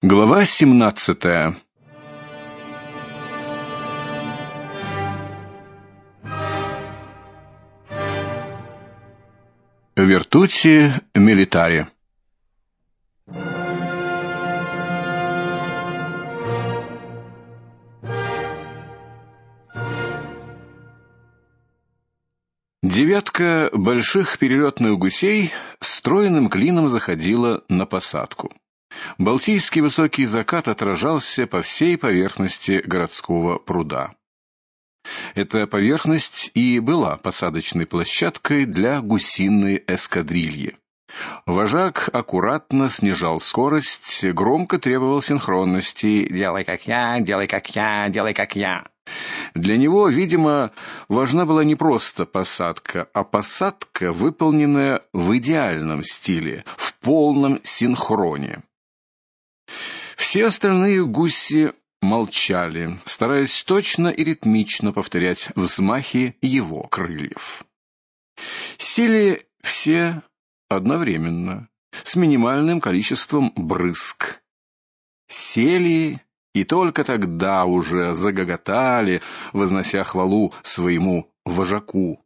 Глава 17. Вертути милитари. Девятка больших перелетных гусей стройным клином заходила на посадку. Балтийский высокий закат отражался по всей поверхности городского пруда. Эта поверхность и была посадочной площадкой для гусиной эскадрильи. Вожак аккуратно снижал скорость, громко требовал синхронности: "Делай как я, делай как я, делай как я". Для него, видимо, важна была не просто посадка, а посадка, выполненная в идеальном стиле, в полном синхроне. Все остальные гуси молчали, стараясь точно и ритмично повторять взмахи его крыльев. Сели все одновременно, с минимальным количеством брызг. Сели и только тогда уже загоготали, вознося хвалу своему вожаку.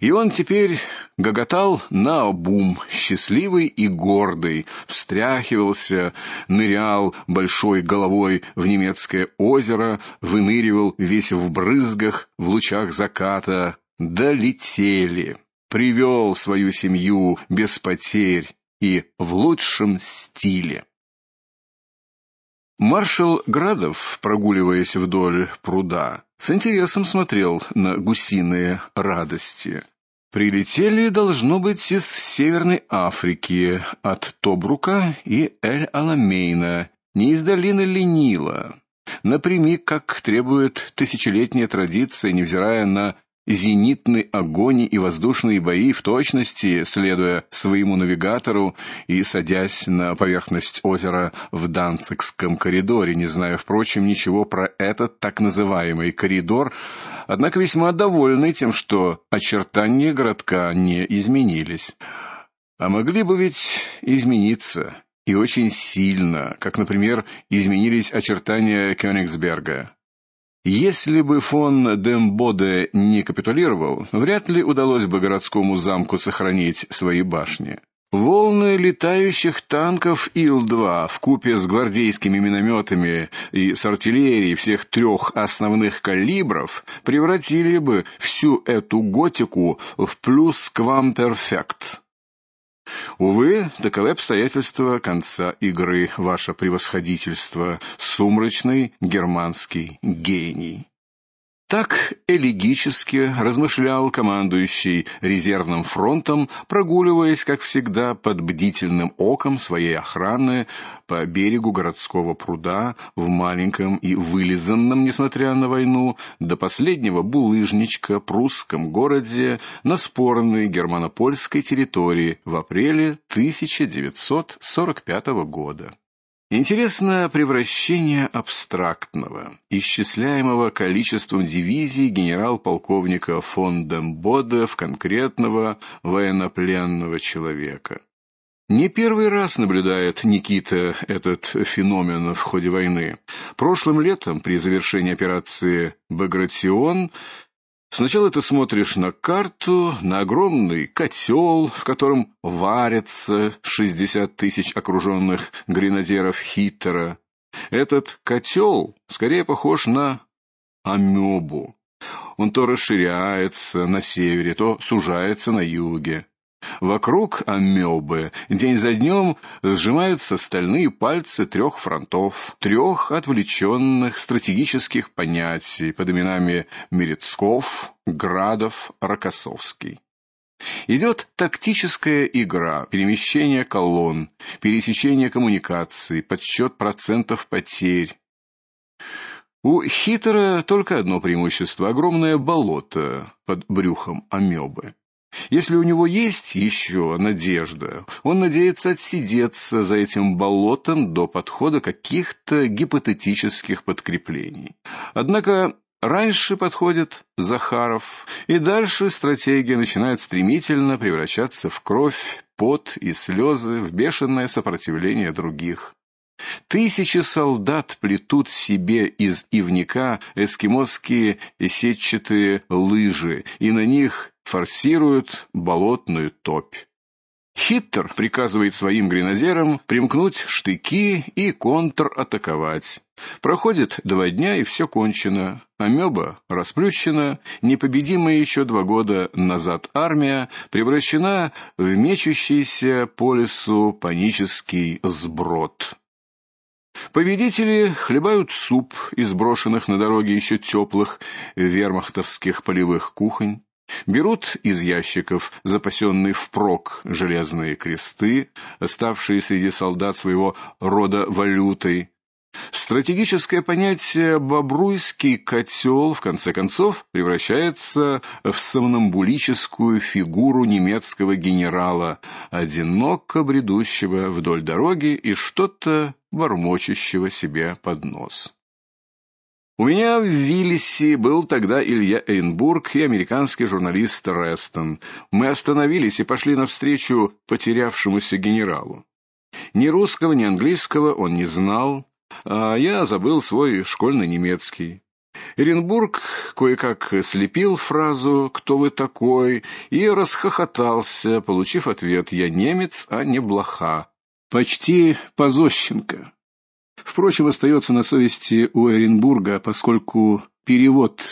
И он теперь гоготал наобум, счастливый и гордый, встряхивался, нырял большой головой в немецкое озеро, выныривал весь в брызгах, в лучах заката. Долетели. Привел свою семью без потерь и в лучшем стиле. Маршал Градов, прогуливаясь вдоль пруда, с интересом смотрел на гусиные радости. Прилетели должно быть из Северной Африки, от Тобрука и Эль-Аламейна, не из долины Ленила. Напрямик, как требует тысячелетняя традиция, невзирая на зенитный огонь и воздушные бои в точности, следуя своему навигатору и садясь на поверхность озера в Данцигском коридоре, не зная впрочем ничего про этот так называемый коридор, однако весьма довольный тем, что очертания городка не изменились. А могли бы ведь измениться и очень сильно, как, например, изменились очертания Кёнигсберга. Если бы фон Дембоде не капитулировал, вряд ли удалось бы городскому замку сохранить свои башни. Волны летающих танков Ил-2 в купе с гвардейскими минометами и с артиллерией всех трех основных калибров превратили бы всю эту готику в плюс квамперфект. Увы, таковы обстоятельства конца игры, ваше превосходительство, сумрачный германский гений. Так элегически размышлял командующий резервным фронтом, прогуливаясь, как всегда, под бдительным оком своей охраны по берегу городского пруда в маленьком и вылизанном, несмотря на войну, до последнего булыжничка прусском городе на спорной германо-польской территории в апреле 1945 года. Интересно превращение абстрактного, исчисляемого количеством дивизий генерал-полковника фон Дембода в конкретного военнопленного человека. Не первый раз наблюдает Никита этот феномен в ходе войны. Прошлым летом при завершении операции Багратион Сначала ты смотришь на карту, на огромный котел, в котором варятся 60 тысяч окруженных гренадеров Хиттера. Этот котел скорее похож на амебу. Он то расширяется на севере, то сужается на юге. Вокруг амебы день за днем сжимаются стальные пальцы трех фронтов, трех отвлеченных стратегических понятий под именами Мерецков, Градов, Рокоссовский. Идет тактическая игра, перемещение колонн, пересечение коммуникаций, подсчет процентов потерь. У Хитера только одно преимущество огромное болото под брюхом амебы. Если у него есть еще надежда, он надеется отсидеться за этим болотом до подхода каких-то гипотетических подкреплений. Однако раньше подходит Захаров, и дальше стратегия начинает стремительно превращаться в кровь, пот и слезы, в бешеное сопротивление других. Тысячи солдат плетут себе из ивника эскимосские сетчатые лыжи, и на них форсируют болотную топь. Хиттер приказывает своим гренадерам примкнуть штыки и контратаковать. Проходит два дня, и все кончено. Амеба расплющена, непобедимая еще два года назад армия превращена в мечущийся по лесу панический сброд. Победители хлебают суп из брошенных на дороге еще теплых вермахтовских полевых кухонь. Берут из ящиков запасенные впрок железные кресты, оставшие среди солдат своего рода валютой. Стратегическое понятие бобруйский котел в конце концов превращается в сомнамбулическую фигуру немецкого генерала, одиноко бредущего вдоль дороги и что-то бормочущего себе под нос. У меня в Виллисе был тогда Илья Эренбург и американский журналист Рестон. Мы остановились и пошли навстречу потерявшемуся генералу. Ни русского, ни английского он не знал, а я забыл свой школьный немецкий. Эренбург кое-как слепил фразу «Кто вы такой?» и расхохотался, получив ответ «Я немец, а не блоха». Почти позощенко. Впрочем, остается на совести у Эренбурга, поскольку перевод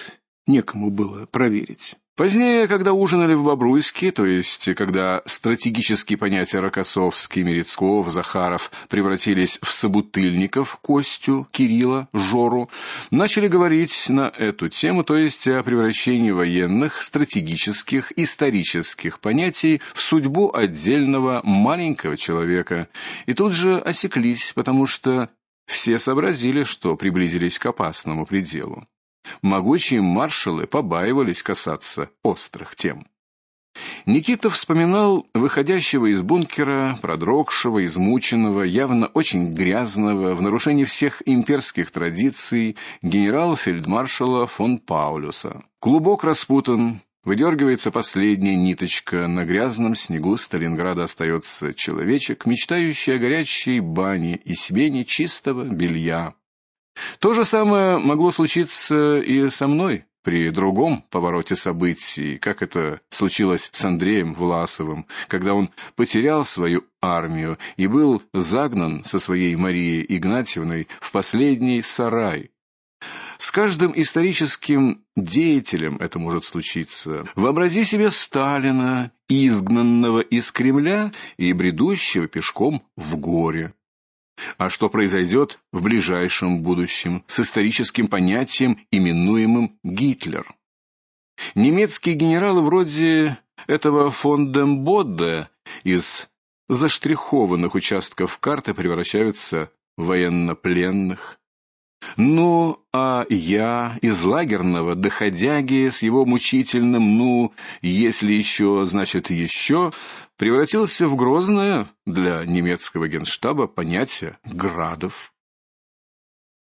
некому было проверить. Позднее, когда ужинали в Бобруйске, то есть когда стратегические понятия Рокоссовский, Мерецков, Захаров превратились в собутыльников Костю, Кирилла, Жору, начали говорить на эту тему, то есть о превращении военных, стратегических, исторических понятий в судьбу отдельного маленького человека. И тут же осеклись, потому что все сообразили, что приблизились к опасному пределу. Могучие маршалы побаивались касаться острых тем. Никита вспоминал выходящего из бункера, продрогшего, измученного, явно очень грязного, в нарушении всех имперских традиций генерал-фельдмаршала фон Паулюса. Клубок распутан, Выдергивается последняя ниточка, на грязном снегу Сталинграда остается человечек, мечтающий о горячей бане и смене чистого белья. То же самое могло случиться и со мной при другом повороте событий, как это случилось с Андреем Власовым, когда он потерял свою армию и был загнан со своей Марией Игнатьевной в последний сарай с каждым историческим деятелем это может случиться. Вообрази себе Сталина, изгнанного из Кремля и бредущего пешком в горе. А что произойдет в ближайшем будущем с историческим понятием, именуемым Гитлер? Немецкие генералы вроде этого фон Дембодде из заштрихованных участков карты превращаются в военнопленных. Ну, а я из лагерного доходяги с его мучительным ну, если еще, значит еще, превратился в грозное для немецкого генштаба понятие градов.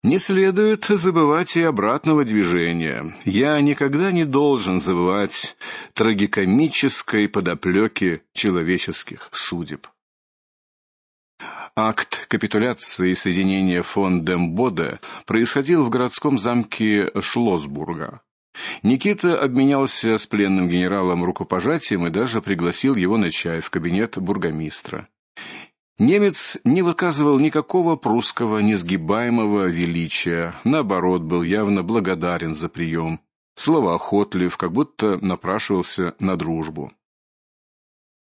Не следует забывать и обратного движения. Я никогда не должен забывать трагикомической подоплеки человеческих судеб. Акт капитуляции соединения фон Дембоде происходил в городском замке Шлосбурга. Никита обменялся с пленным генералом рукопожатием и даже пригласил его на чай в кабинет бургомистра. Немец не выказывал никакого прусского несгибаемого величия, наоборот, был явно благодарен за прием, словоохотлив, как будто напрашивался на дружбу.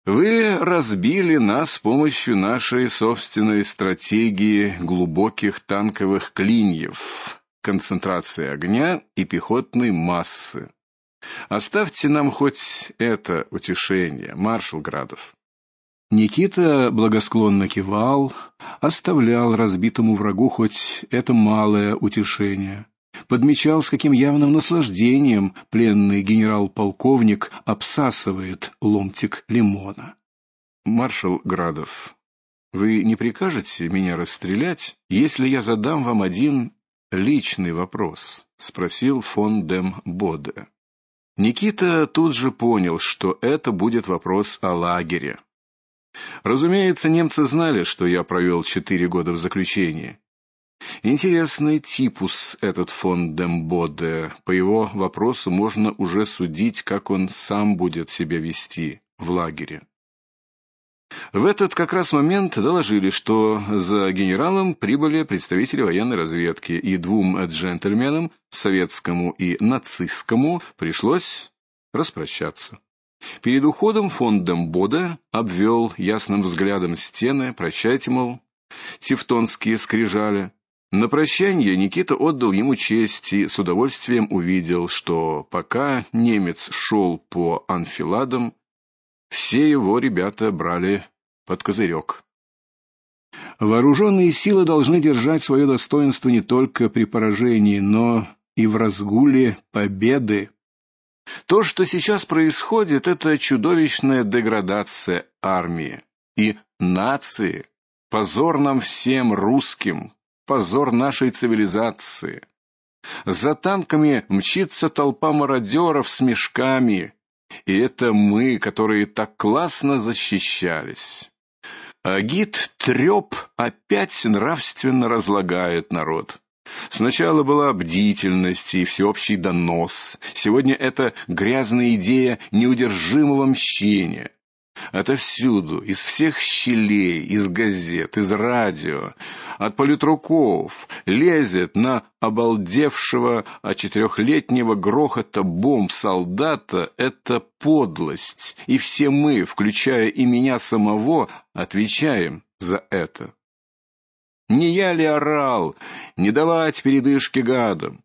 Вы разбили нас с помощью нашей собственной стратегии глубоких танковых клиньев, концентрации огня и пехотной массы. Оставьте нам хоть это утешение, маршал Градов. Никита благосклонно кивал, оставлял разбитому врагу хоть это малое утешение подмечал, с каким явным наслаждением пленный генерал-полковник обсасывает ломтик лимона. Маршал Градов, вы не прикажете меня расстрелять, если я задам вам один личный вопрос, спросил фон Дем Боде. Никита тут же понял, что это будет вопрос о лагере. Разумеется, немцы знали, что я провел четыре года в заключении. Интересный типус этот фон Дембоде. По его вопросу можно уже судить, как он сам будет себя вести в лагере. В этот как раз момент доложили, что за генералом прибыли представители военной разведки, и двум джентльменам, советскому и нацистскому, пришлось распрощаться. Перед уходом фон Дембоде обвел ясным взглядом стены, прощайте, мол, тевтонские скрижали. На прощание Никита отдал ему честь и с удовольствием увидел, что пока немец шел по анфиладам, все его ребята брали под козырек. Вооруженные силы должны держать свое достоинство не только при поражении, но и в разгуле победы. То, что сейчас происходит, это чудовищная деградация армии и нации, позор нам всем русским, позор нашей цивилизации. За танками мчится толпа мародеров с мешками, и это мы, которые так классно защищались. А гид Трёп опять нравственно разлагает народ. Сначала была бдительность и всеобщий донос. Сегодня это грязная идея неудержимого мщения. Отовсюду, из всех щелей, из газет, из радио, от политруков лезет на обалдевшего от четырехлетнего грохота бомб солдата это подлость, и все мы, включая и меня самого, отвечаем за это. Не я ли орал не давать передышки гадам?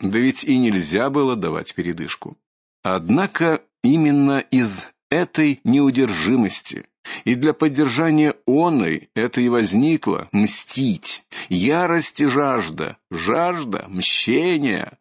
Да ведь и нельзя было давать передышку. Однако именно из этой неудержимости. И для поддержания оной это и возникло мстить. Ярость и жажда, жажда мщения.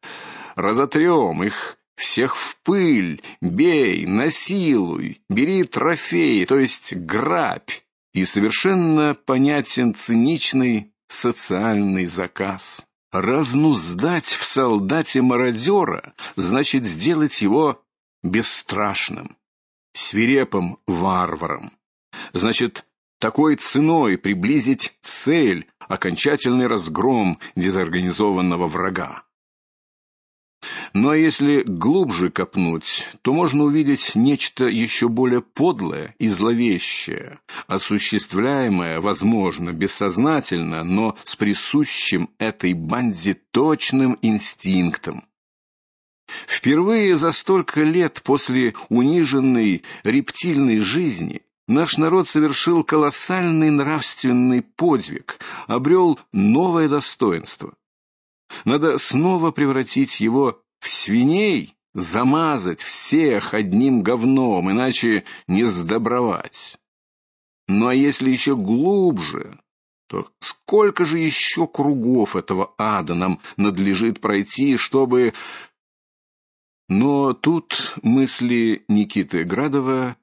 Разотрем их всех в пыль, бей, насилуй, бери трофеи, то есть грабь. И совершенно понятен циничный социальный заказ. Разнуздать в солдате мародера значит сделать его бесстрашным свирепым варваром. Значит, такой ценой приблизить цель окончательный разгром дезорганизованного врага. Но если глубже копнуть, то можно увидеть нечто еще более подлое и зловещее, осуществляемое, возможно, бессознательно, но с присущим этой банде точным инстинктом. Впервые за столько лет после униженной рептильной жизни наш народ совершил колоссальный нравственный подвиг, обрел новое достоинство. Надо снова превратить его в свиней, замазать всех одним говном, иначе не сдобровать. Ну а если еще глубже, то сколько же еще кругов этого ада нам надлежит пройти, чтобы но тут мысли Никиты Градова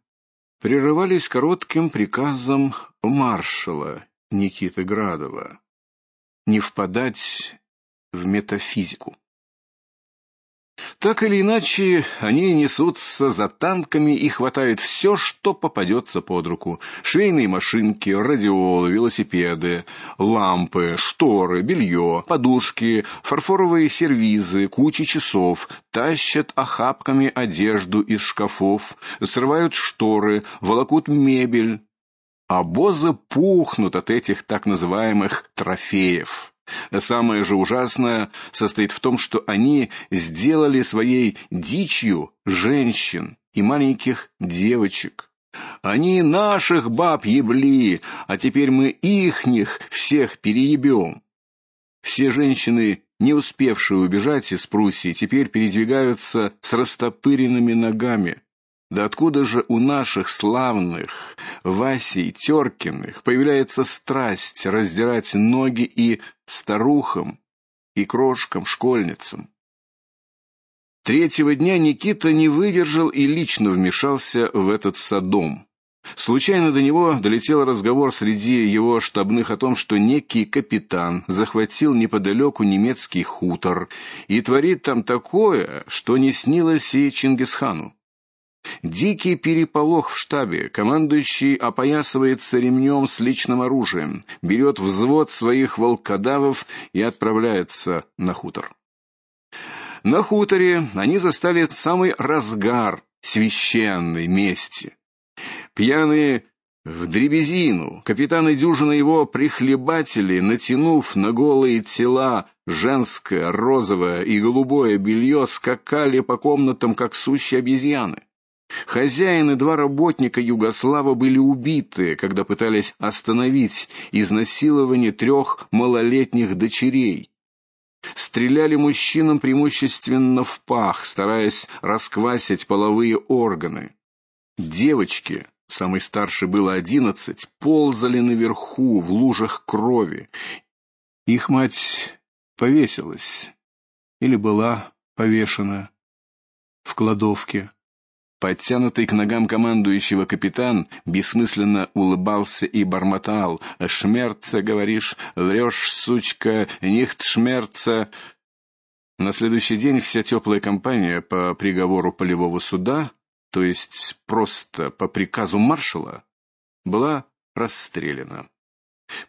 прерывались коротким приказом маршала Никиты Градова не впадать в метафизику. Так или иначе, они несутся за танками и хватают все, что попадется под руку: швейные машинки, радиолы, велосипеды, лампы, шторы, белье, подушки, фарфоровые сервизы, кучи часов, тащат охапками одежду из шкафов, срывают шторы, волокут мебель. Обозы пухнут от этих так называемых трофеев. Самое же ужасное состоит в том, что они сделали своей дичью женщин и маленьких девочек. Они наших баб ебли, а теперь мы ихних всех переебем. Все женщины, не успевшие убежать из Пруссии, теперь передвигаются с растопыренными ногами. Да откуда же у наших славных Васей Теркиных появляется страсть раздирать ноги и старухам, и крошкам-школьницам? Третьего дня Никита не выдержал и лично вмешался в этот садом. Случайно до него долетел разговор среди его штабных о том, что некий капитан захватил неподалеку немецкий хутор и творит там такое, что не снилось и Чингисхану. Дикий переполох в штабе. Командующий опоясывается ремнем с личным оружием, берет взвод своих волкодавов и отправляется на хутор. На хуторе они застали самый разгар священной мести. Пьяные в дребезину, капитан и дюжина его прихлебателей, натянув на голые тела женское розовое и голубое белье, скакали по комнатам как сущие обезьяны. Хозяин и два работника Югослава были убиты, когда пытались остановить изнасилование трех малолетних дочерей. Стреляли мужчинам преимущественно в пах, стараясь расквасить половые органы. Девочки, самой старшей было одиннадцать, ползали наверху в лужах крови. Их мать повесилась или была повешена в кладовке. Подтянутый к ногам командующего капитан бессмысленно улыбался и бормотал: "Шмерца, говоришь, врешь, сучка, нихт шмерца". На следующий день вся теплая компания по приговору полевого суда, то есть просто по приказу маршала, была расстреляна.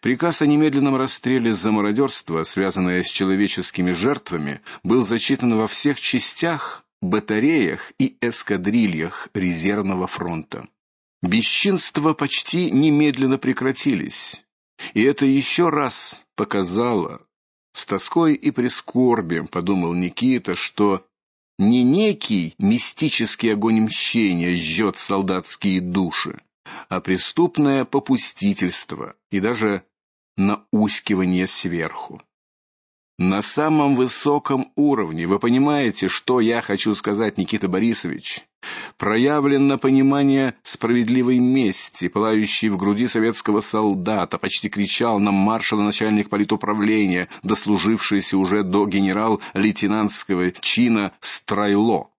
Приказ о немедленном расстреле за мародерство, связанное с человеческими жертвами, был зачитан во всех частях батареях и эскадрильях резервного фронта. Бесчинства почти немедленно прекратились. И это еще раз показало с тоской и прискорбием, подумал Никита, что не некий мистический огонь мщения жжет солдатские души, а преступное попустительство и даже наускивание сверху на самом высоком уровне. Вы понимаете, что я хочу сказать, Никита Борисович? Проявлено понимание справедливой мести, пылающей в груди советского солдата, почти кричал нам маршал-начальник политуправления, дослужившийся уже до генерал-лейтенантского чина Страйло.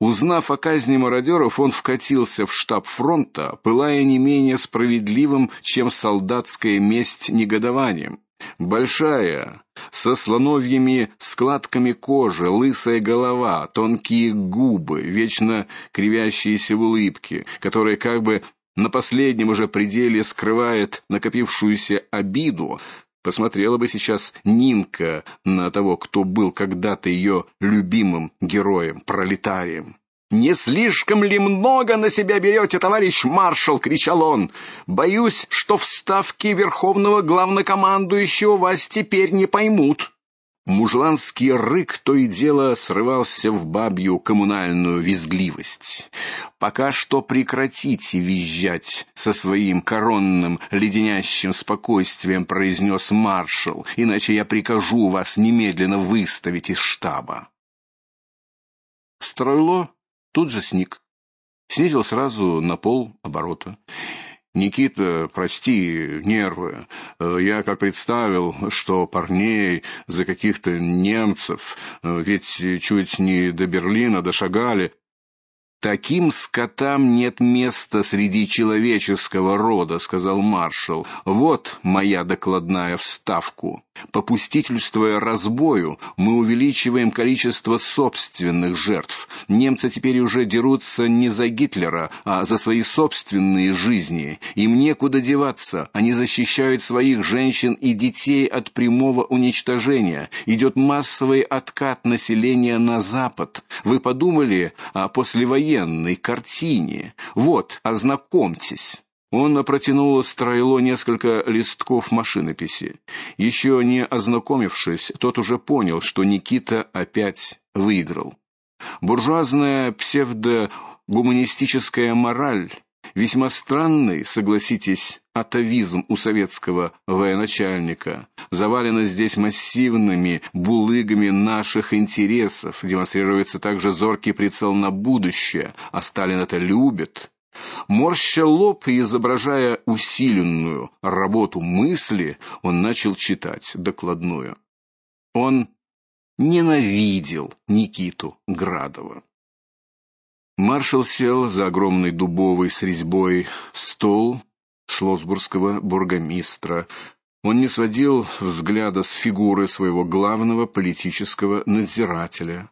Узнав о казни мародеров, он вкатился в штаб фронта, пылая не менее справедливым, чем солдатская месть негодованием. Большая, со слоновьими складками кожи, лысая голова, тонкие губы, вечно кривящиеся в улыбке, которая как бы на последнем уже пределе скрывает накопившуюся обиду. Посмотрела бы сейчас Нинка на того, кто был когда-то ее любимым героем, пролетарием. Не слишком ли много на себя берете, товарищ маршал, кричал он. Боюсь, что в ставке верховного главнокомандующего вас теперь не поймут. Мужланский рык то и дело срывался в бабью коммунальную визгливость. Пока что прекратите визжать со своим коронным леденящим спокойствием, произнес маршал, иначе я прикажу вас немедленно выставить из штаба. Стройло Тут же сник. Снизил сразу на пол оборота. Никита, прости, нервы. Э, я как представил, что парней за каких-то немцев, э, ведь чуть не до Берлина дошагали, Таким скотам нет места среди человеческого рода, сказал маршал. Вот моя докладная вставку. Попустительствуя разбою, мы увеличиваем количество собственных жертв. Немцы теперь уже дерутся не за Гитлера, а за свои собственные жизни. Им некуда деваться. Они защищают своих женщин и детей от прямого уничтожения. Идет массовый откат населения на запад. Вы подумали о послевоенном военной картине. Вот, ознакомьтесь. Он протянул Стройло несколько листков машинописи. Еще не ознакомившись, тот уже понял, что Никита опять выиграл. Буржуазная псевдо-гуманистическая мораль Весьма странный, согласитесь, атовизм у советского военачальника. Завалено здесь массивными булыгами наших интересов. Демонстрируется также зоркий прицел на будущее, а Сталин это любит. Морща лоб и изображая усиленную работу мысли, он начал читать докладную. Он ненавидел Никиту Градова. Маршал сел за огромный дубовый с резьбой стол шлосбургского бургомистра. Он не сводил взгляда с фигуры своего главного политического надзирателя.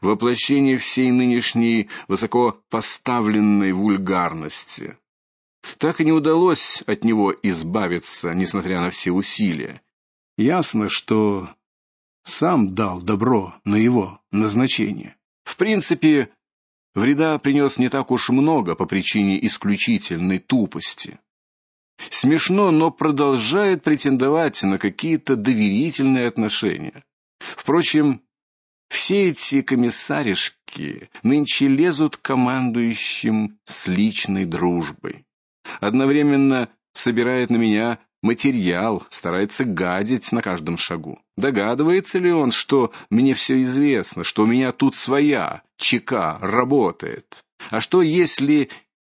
воплощение всей нынешней высоко поставленной вульгарности. Так и не удалось от него избавиться, несмотря на все усилия. Ясно, что сам дал добро на его назначение. В принципе, вреда принес не так уж много по причине исключительной тупости. Смешно, но продолжает претендовать на какие-то доверительные отношения. Впрочем, все эти комиссаришки нынче лезут к командующим с личной дружбой. Одновременно собирает на меня материал, старается гадить на каждом шагу. Догадывается ли он, что мне все известно, что у меня тут своя ЧК работает? А что если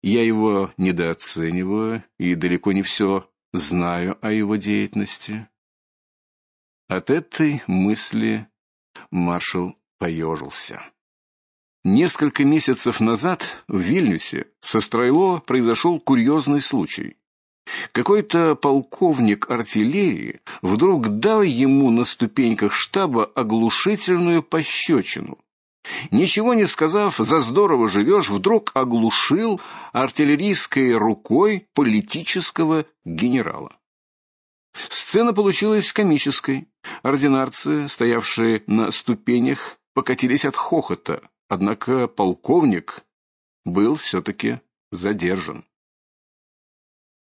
я его недооцениваю и далеко не все знаю о его деятельности? От этой мысли маршал поежился. Несколько месяцев назад в Вильнюсе со Стройло произошел курьезный случай. Какой-то полковник артиллерии вдруг дал ему на ступеньках штаба оглушительную пощечину. Ничего не сказав, за здорово живешь, вдруг оглушил артиллерийской рукой политического генерала. Сцена получилась комической. Ординарцы, стоявшие на ступенях, покатились от хохота, однако полковник был все таки задержан.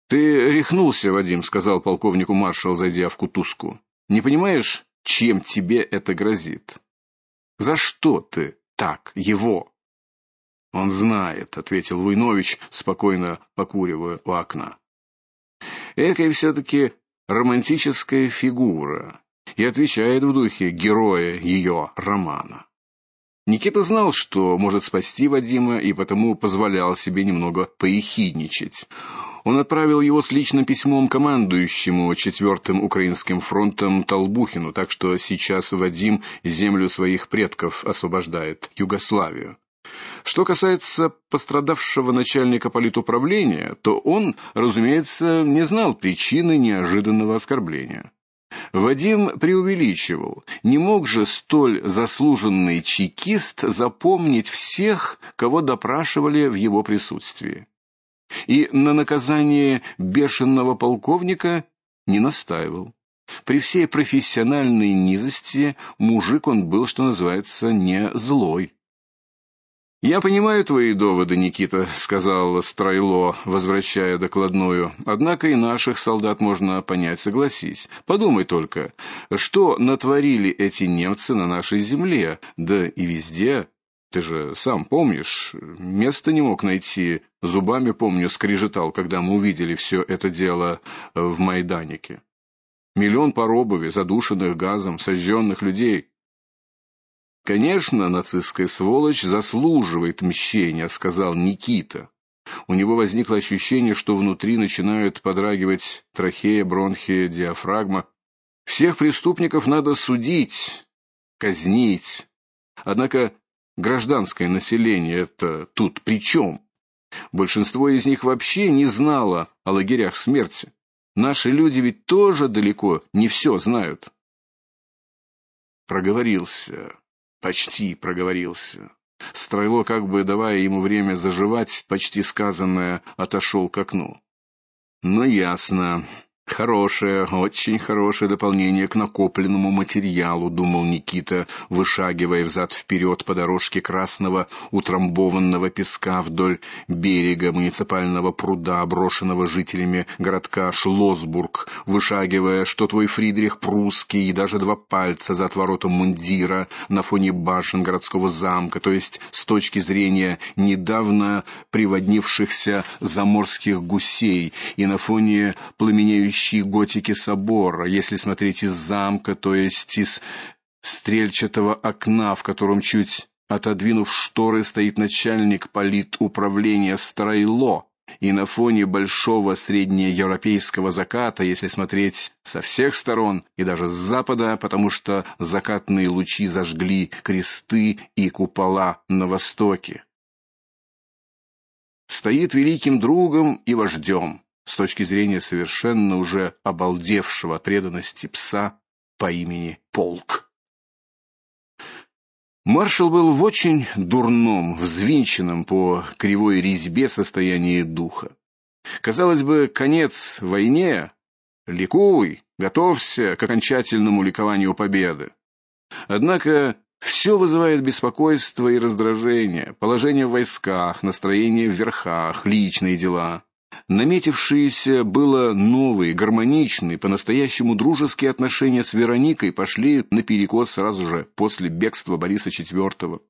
Ты рехнулся, Вадим, сказал полковнику маршал, зайдя в кутузку. Не понимаешь, чем тебе это грозит? За что ты так его? Он знает, ответил Войнович, спокойно покуривая у окна. Экая все таки романтическая фигура и отвечает в духе героя ее романа. Никита знал, что может спасти Вадима, и потому позволял себе немного поехидничать. Он отправил его с личным письмом командующему четвертым украинским фронтом Толбухину, так что сейчас Вадим землю своих предков освобождает, Югославию. Что касается пострадавшего начальника политуправления, то он, разумеется, не знал причины неожиданного оскорбления. Вадим преувеличивал. Не мог же столь заслуженный чекист запомнить всех, кого допрашивали в его присутствии и на наказание бешеного полковника не настаивал. При всей профессиональной низости мужик он был, что называется, не злой. Я понимаю твои доводы, Никита, сказал Страйло, возвращая докладную. Однако и наших солдат можно понять, согласись. Подумай только, что натворили эти немцы на нашей земле, да и везде, ты же сам помнишь, места не мог найти. Зубами, помню, скрежетал, когда мы увидели все это дело в Майданике. Миллион пар обуви, задушенных газом, сожженных людей. Конечно, нацистская сволочь заслуживает мщения, сказал Никита. У него возникло ощущение, что внутри начинают подрагивать трахея, бронхи, диафрагма. Всех преступников надо судить, казнить. Однако Гражданское население это тут при чем? Большинство из них вообще не знало о лагерях смерти. Наши люди ведь тоже далеко не все знают. Проговорился, почти проговорился. Стройло, как бы давая ему время заживать, почти сказанное, отошел к окну. Ну ясно. Хорошее, очень хорошее дополнение к накопленному материалу, думал Никита, вышагивая взад вперед по дорожке красного утрамбованного песка вдоль берега муниципального пруда, брошенного жителями городка Шлосбург, вышагивая, что твой Фридрих прусский и даже два пальца за отворотом мундира на фоне башен городского замка, то есть с точки зрения недавно приводнившихся заморских гусей и на фоне пламенеющей зловещей готики собора, если смотреть из замка, то есть из стрельчатого окна, в котором чуть отодвинув шторы стоит начальник политуправления Стройло, и на фоне большого среднеевропейского заката, если смотреть со всех сторон и даже с запада, потому что закатные лучи зажгли кресты и купола на востоке. Стоит великим другом и вождем с точки зрения совершенно уже обалдевшего преданности пса по имени Полк. Маршал был в очень дурном, взвинченном по кривой резьбе состоянии духа. Казалось бы, конец войне. Ликуй, готовься к окончательному ликованию победы. Однако все вызывает беспокойство и раздражение: положение в войсках, настроение в верхах, личные дела. Наметившиеся было новые, гармоничные, по-настоящему дружеские отношения с Вероникой пошли наперекос сразу же после бегства Бориса IV.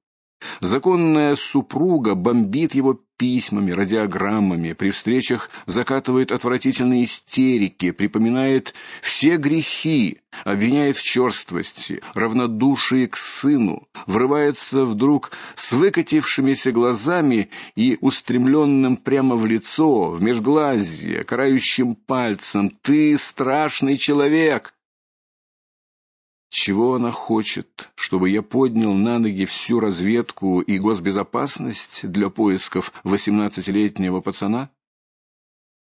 Законная супруга бомбит его письмами, радиограммами, при встречах закатывает отвратительные истерики, припоминает все грехи, обвиняет в черствости, равнодушии к сыну, врывается вдруг с выкатившимися глазами и устремленным прямо в лицо, в межглазье, карающим пальцем: "Ты страшный человек!" Чего она хочет, чтобы я поднял на ноги всю разведку и госбезопасность для поисков восемнадцатилетнего пацана?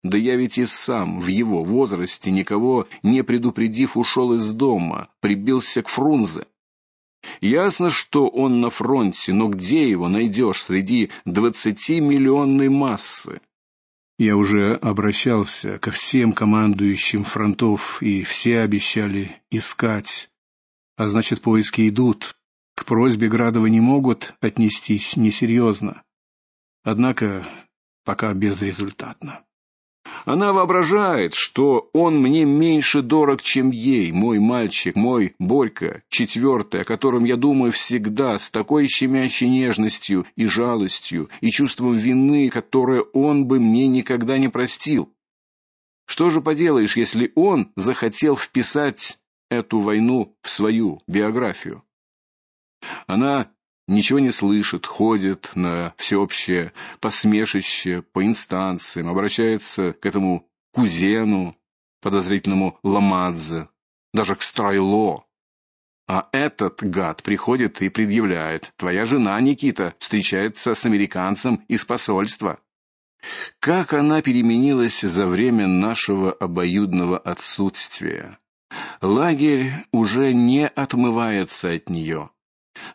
Да я ведь и сам в его возрасте никого не предупредив ушел из дома, прибился к Фрунзе. Ясно, что он на фронте, но где его найдешь среди двадцатимиллионной массы? Я уже обращался ко всем командующим фронтов, и все обещали искать а значит, поиски идут. К просьбе Градова не могут отнестись несерьезно. Однако пока безрезультатно. Она воображает, что он мне меньше дорог, чем ей, мой мальчик, мой Борька, четвертый, о котором я думаю всегда с такой щемящей нежностью и жалостью и чувством вины, которое он бы мне никогда не простил. Что же поделаешь, если он захотел вписать эту войну в свою биографию. Она ничего не слышит, ходит на всеобщее посмешище по инстанциям, обращается к этому кузену, подозрительному Ламадзе, даже к Страйло. А этот гад приходит и предъявляет: "Твоя жена Никита встречается с американцем из посольства". Как она переменилась за время нашего обоюдного отсутствия. Лагерь уже не отмывается от нее.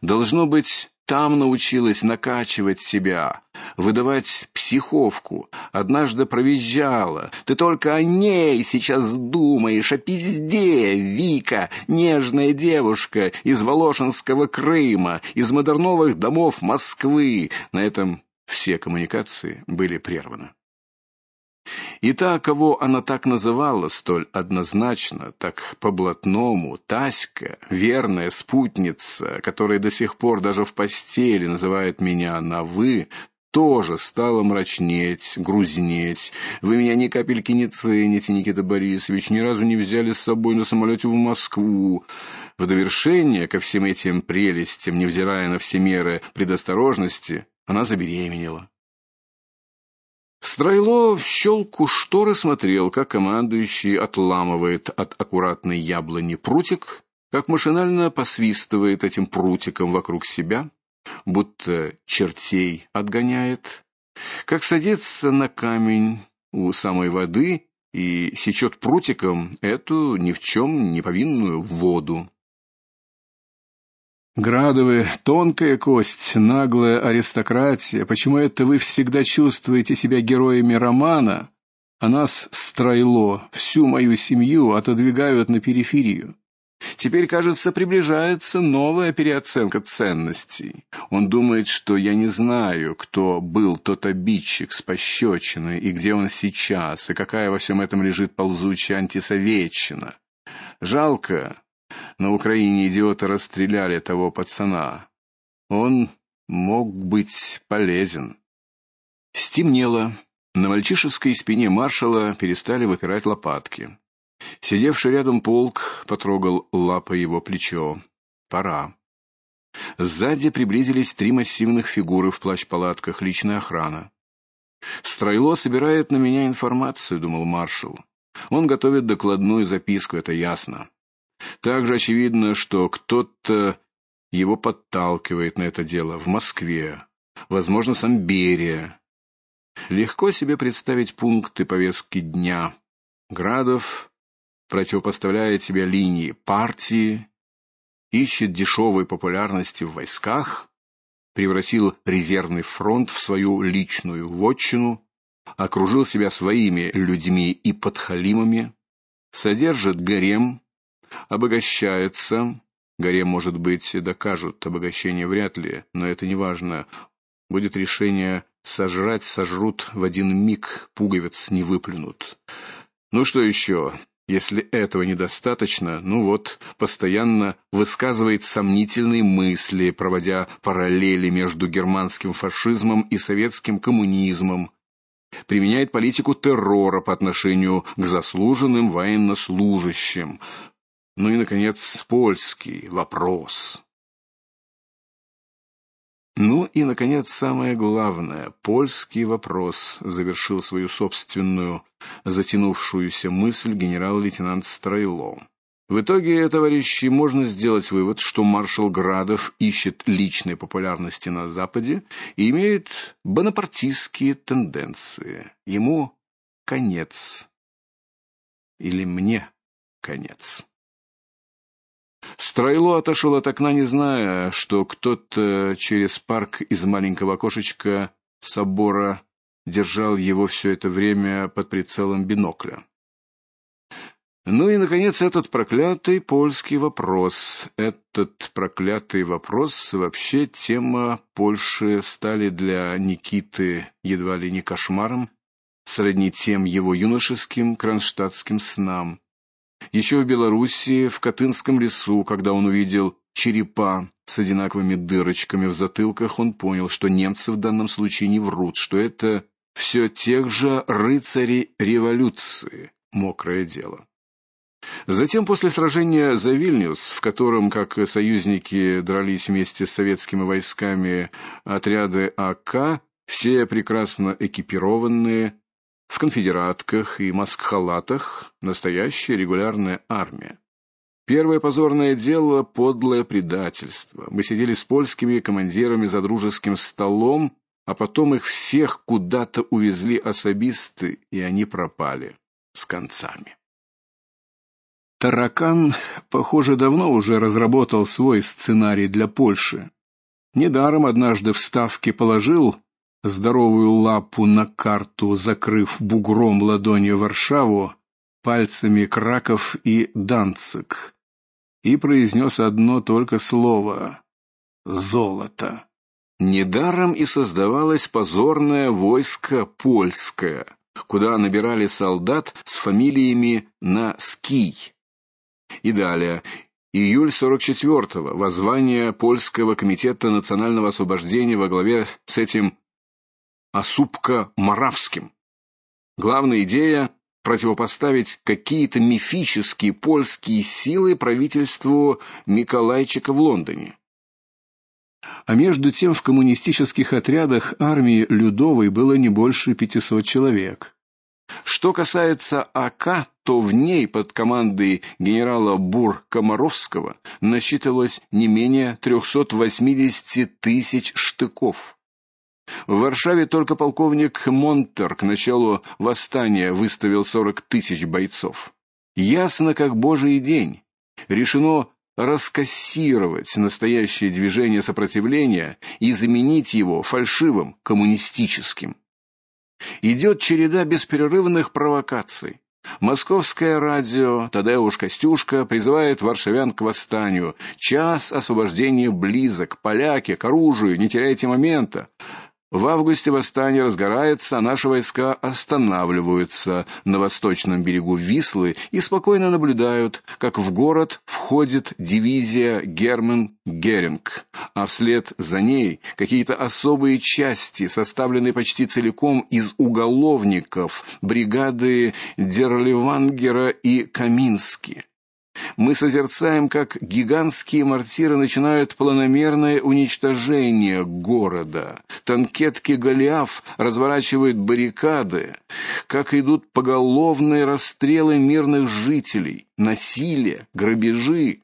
Должно быть, там научилась накачивать себя, выдавать психовку. Однажды провизжала: "Ты только о ней сейчас думаешь, о пизде, Вика, нежная девушка из Волошинского Крыма, из модерновых домов Москвы". На этом все коммуникации были прерваны. И та, кого она так называла столь однозначно, так по-блатному, Таська, верная спутница, которая до сих пор даже в постели называет меня на вы, тоже стала мрачнеть, грузнеть. Вы меня ни капельки не цените, Никита Борисович, ни разу не взяли с собой на самолете в Москву. В довершение ко всем этим прелестям, невзирая на все меры предосторожности, она забеременела. Стройло в щелку шторы смотрел, как командующий отламывает от аккуратной яблони прутик, как машинально посвистывает этим прутиком вокруг себя, будто чертей отгоняет, как садится на камень у самой воды и сечет прутиком эту ни в чем не повинную воду. Градовы, тонкая кость, наглая аристократия. Почему это вы всегда чувствуете себя героями романа, а нас стройло, всю мою семью отодвигают на периферию? Теперь, кажется, приближается новая переоценка ценностей. Он думает, что я не знаю, кто был тот обидчик с пощечиной и где он сейчас, и какая во всем этом лежит ползучая антисоветчина. Жалко, на Украине идиоты расстреляли того пацана. Он мог быть полезен. Стемнело. На мальчишеской спине маршала перестали выпирать лопатки. Сидевший рядом полк потрогал лапой его плечо. Пора. Сзади приблизились три массивных фигуры в плащ-палатках личная охрана. Стройло собирает на меня информацию, думал маршал. Он готовит докладную записку, это ясно. Также очевидно, что кто-то его подталкивает на это дело в Москве, возможно, сам Берия. Легко себе представить пункты повестки дня. Градов противопоставляет себе линии партии ищет дешевой популярности в войсках, превратил резервный фронт в свою личную вотчину, окружил себя своими людьми и подхалимами, содержит гарем, обогащается. Гарем, может быть, докажут, обогащение вряд ли, но это не важно. Будет решение сожрать, сожрут в один миг, пуговиц не выплюнут. Ну что еще? Если этого недостаточно, ну вот, постоянно высказывает сомнительные мысли, проводя параллели между германским фашизмом и советским коммунизмом. Применяет политику террора по отношению к заслуженным военнослужащим. Ну и наконец, польский вопрос. Ну и наконец самое главное, польский вопрос завершил свою собственную затянувшуюся мысль генерал-лейтенант Стройло. В итоге, товарищи, можно сделать вывод, что маршал Градов ищет личной популярности на западе и имеет бонапартистские тенденции. Ему конец. Или мне конец. Стройло отошел от окна, не зная, что кто-то через парк из маленького окошечка собора держал его все это время под прицелом бинокля. Ну и наконец этот проклятый польский вопрос. Этот проклятый вопрос вообще тема Польши стали для Никиты едва ли не кошмаром, сродни тем его юношеским кронштадтским снам. Еще в Белоруссии, в Катынском лесу, когда он увидел черепа с одинаковыми дырочками в затылках, он понял, что немцы в данном случае не врут, что это все тех же рыцарей революции. Мокрое дело. Затем после сражения за Вильнюс, в котором, как союзники дрались вместе с советскими войсками отряды АК, все прекрасно экипированные, в конфедератках и маскхалатах настоящая регулярная армия. Первое позорное дело подлое предательство. Мы сидели с польскими командирами за дружеским столом, а потом их всех куда-то увезли особисты, и они пропали с концами. Таракан, похоже, давно уже разработал свой сценарий для Польши. Недаром однажды в Ставке положил здоровую лапу на карту, закрыв бугром ладонью Варшаву, пальцами Краков и Данциг, и произнес одно только слово: золото. Недаром и создавалось позорное войско польское, куда набирали солдат с фамилиями на ский. И далее Июль 44-го. Воззвание польского комитета национального освобождения во главе с этим Осупка Моравским. Главная идея противопоставить какие-то мифические польские силы правительству Миколайчика в Лондоне. А между тем в коммунистических отрядах армии Людовой было не больше 500 человек. Что касается АК, то в ней под командой генерала Бур-Комаровского насчитывалось не менее 380 тысяч штыков. В Варшаве только полковник Монтер к началу восстания выставил 40 тысяч бойцов. Ясно как божий день. Решено раскассировать настоящее движение сопротивления и заменить его фальшивым коммунистическим. Идет череда беспрерывных провокаций. Московское радио Тадеуш Костюшка призывает варшавян к восстанию. Час освобождения близок. Поляки к оружию, не теряйте момента. В августе восстание разгорается, а наши войска останавливаются на восточном берегу Вислы и спокойно наблюдают, как в город входит дивизия Герман Геринг, а вслед за ней какие-то особые части, составленные почти целиком из уголовников бригады Дерливангера и Камински. Мы созерцаем, как гигантские мортиры начинают планомерное уничтожение города. Танкетки Голиаф разворачивают баррикады, как идут поголовные расстрелы мирных жителей, насилие, грабежи.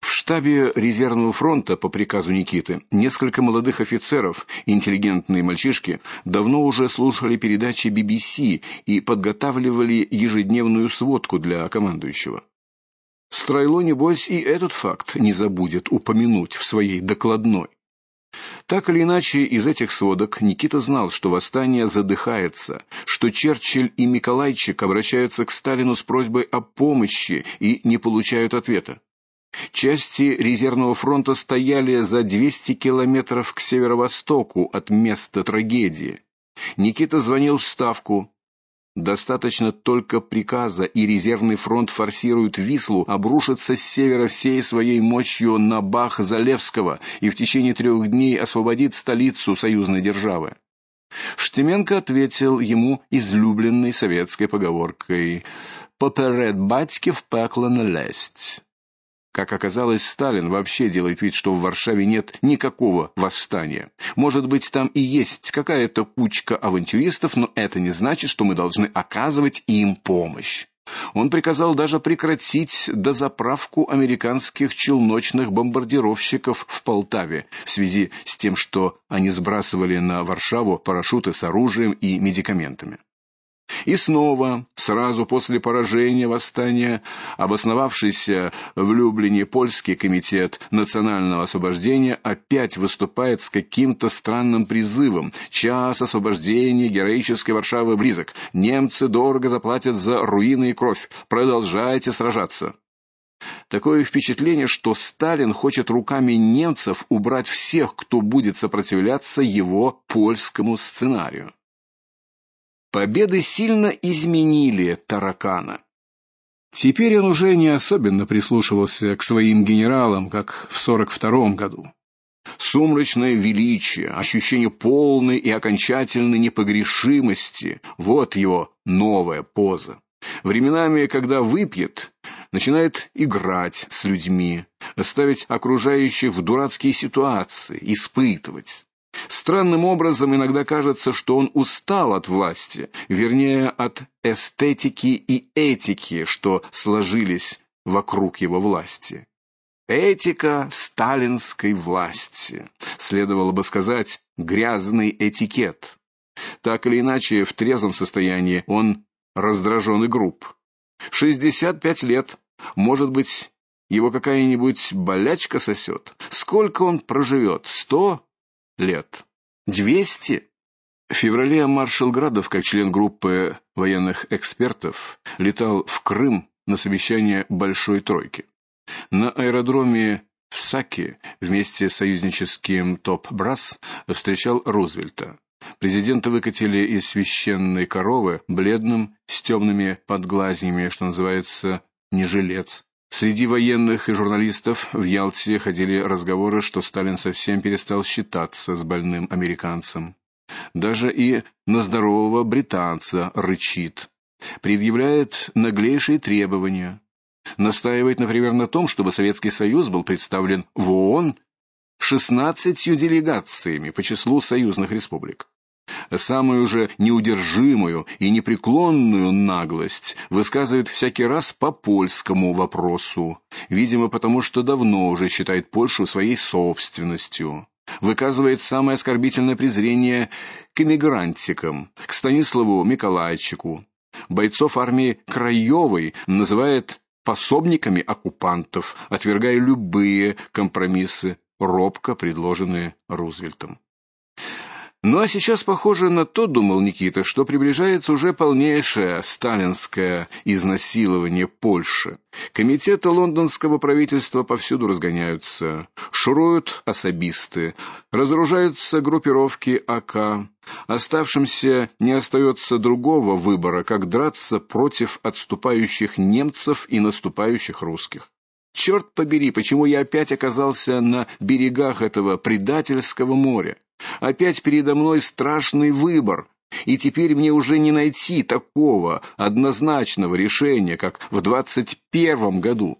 В штабе резервного фронта по приказу Никиты несколько молодых офицеров, интеллигентные мальчишки, давно уже слушали передачи BBC и подготавливали ежедневную сводку для командующего. Страйло небось и этот факт не забудет упомянуть в своей докладной. Так или иначе, из этих сводок Никита знал, что восстание задыхается, что Черчилль и Миколайчик обращаются к Сталину с просьбой о помощи и не получают ответа. Части резервного фронта стояли за 200 километров к северо-востоку от места трагедии. Никита звонил в ставку, Достаточно только приказа, и резервный фронт форсирует Вислу, обрушится с севера всей своей мощью на Бах-Залевского и в течение трех дней освободит столицу союзной державы. Штеменко ответил ему излюбленной советской поговоркой: "Поперед батьки в пекло не лезть". Как оказалось, Сталин вообще делает вид, что в Варшаве нет никакого восстания. Может быть, там и есть какая-то кучка авантюристов, но это не значит, что мы должны оказывать им помощь. Он приказал даже прекратить дозаправку американских челночных бомбардировщиков в Полтаве в связи с тем, что они сбрасывали на Варшаву парашюты с оружием и медикаментами. И снова, сразу после поражения восстания, обосновавшийся в Люблине польский комитет национального освобождения опять выступает с каким-то странным призывом: "Час освобождения героической Варшавы близок. Немцы дорого заплатят за руины и кровь. Продолжайте сражаться". Такое впечатление, что Сталин хочет руками немцев убрать всех, кто будет сопротивляться его польскому сценарию. Победы сильно изменили Таракана. Теперь он уже не особенно прислушивался к своим генералам, как в 42 году. Сумрачное величие, ощущение полной и окончательной непогрешимости вот его новая поза. Временами, когда выпьет, начинает играть с людьми, ставить окружающих в дурацкие ситуации, испытывать. Странным образом иногда кажется, что он устал от власти, вернее, от эстетики и этики, что сложились вокруг его власти. Этика сталинской власти, следовало бы сказать, грязный этикет. Так или иначе, в трезвом состоянии он раздражен и груб. 65 лет. Может быть, его какая-нибудь болячка сосет? Сколько он проживет? Сто? Лет. Двести? В феврале маршал Градов, как член группы военных экспертов, летал в Крым на совещание Большой тройки. На аэродроме в Саке вместе с союзническим Топ-Брас встречал Рузвельта. Президента выкатили из священной коровы бледным с темными подглазьями, что называется, не жилец. Среди военных и журналистов в Ялте ходили разговоры, что Сталин совсем перестал считаться с больным американцем. Даже и на здорового британца рычит, предъявляет наглейшие требования. Настаивает, например, на том, чтобы Советский Союз был представлен в ООН 16 делегациями по числу союзных республик самую же неудержимую и непреклонную наглость высказывает всякий раз по польскому вопросу, видимо, потому что давно уже считает Польшу своей собственностью. Выказывает самое оскорбительное презрение к эмигрантикам, к Станиславу Миколайчику. Бойцов армии Краевой называет пособниками оккупантов, отвергая любые компромиссы, робко предложенные Рузвельтом. Ну а сейчас похоже на то, думал Никита, что приближается уже полнейшее сталинское изнасилование Польши. Комитеты лондонского правительства повсюду разгоняются, шуруют особисты, разоружаются группировки АК. Оставшимся не остается другого выбора, как драться против отступающих немцев и наступающих русских. Черт побери, почему я опять оказался на берегах этого предательского моря? Опять передо мной страшный выбор, и теперь мне уже не найти такого однозначного решения, как в двадцать первом году.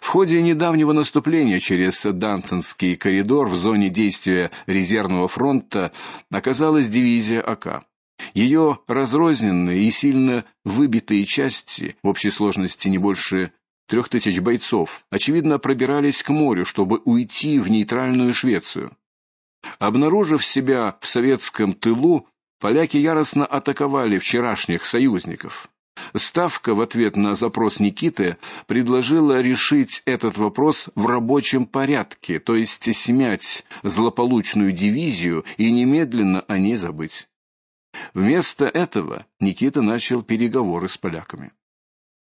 В ходе недавнего наступления через Данцинский коридор в зоне действия резервного фронта оказалась дивизия АК. Ее разрозненные и сильно выбитые части, в общей сложности не больше трех тысяч бойцов, очевидно, пробирались к морю, чтобы уйти в нейтральную Швецию. Обнаружив себя в советском тылу, поляки яростно атаковали вчерашних союзников. Ставка в ответ на запрос Никиты предложила решить этот вопрос в рабочем порядке, то есть смять злополучную дивизию и немедленно о ней забыть. Вместо этого Никита начал переговоры с поляками.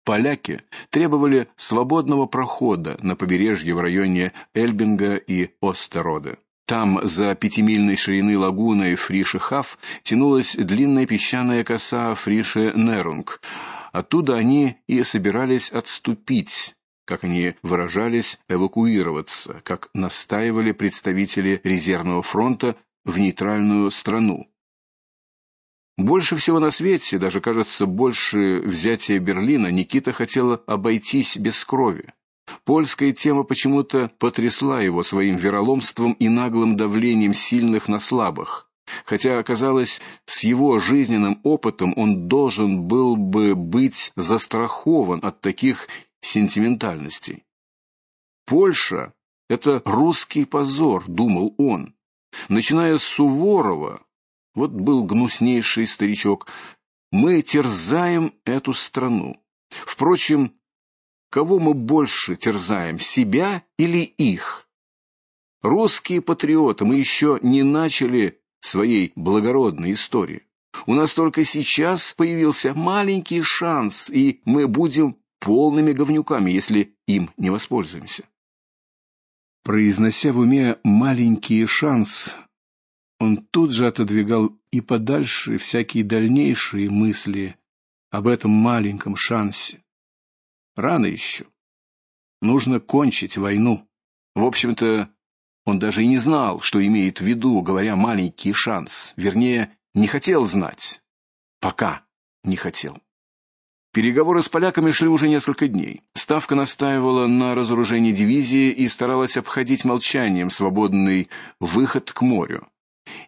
Поляки требовали свободного прохода на побережье в районе Эльбинга и Остерода. Там, за пятимильной ширины лагуной Фришехав, тянулась длинная песчаная коса Фрише-Нерунг. Оттуда они и собирались отступить, как они выражались, эвакуироваться, как настаивали представители резервного фронта в нейтральную страну. Больше всего на свете, даже, кажется, больше взятия Берлина, Никита хотела обойтись без крови. Польская тема почему-то потрясла его своим вероломством и наглым давлением сильных на слабых. Хотя оказалось, с его жизненным опытом он должен был бы быть застрахован от таких сентиментальностей. Польша это русский позор, думал он. Начиная с Суворова, вот был гнуснейший старичок, мы терзаем эту страну. Впрочем, Кого мы больше терзаем, себя или их? Русские патриоты, мы еще не начали своей благородной истории. У нас только сейчас появился маленький шанс, и мы будем полными говнюками, если им не воспользуемся. Произнося в уме маленький шанс, он тут же отодвигал и подальше всякие дальнейшие мысли об этом маленьком шансе. Рано еще. Нужно кончить войну. В общем-то, он даже и не знал, что имеет в виду, говоря маленький шанс. Вернее, не хотел знать. Пока не хотел. Переговоры с поляками шли уже несколько дней. Ставка настаивала на разоружении дивизии и старалась обходить молчанием свободный выход к морю.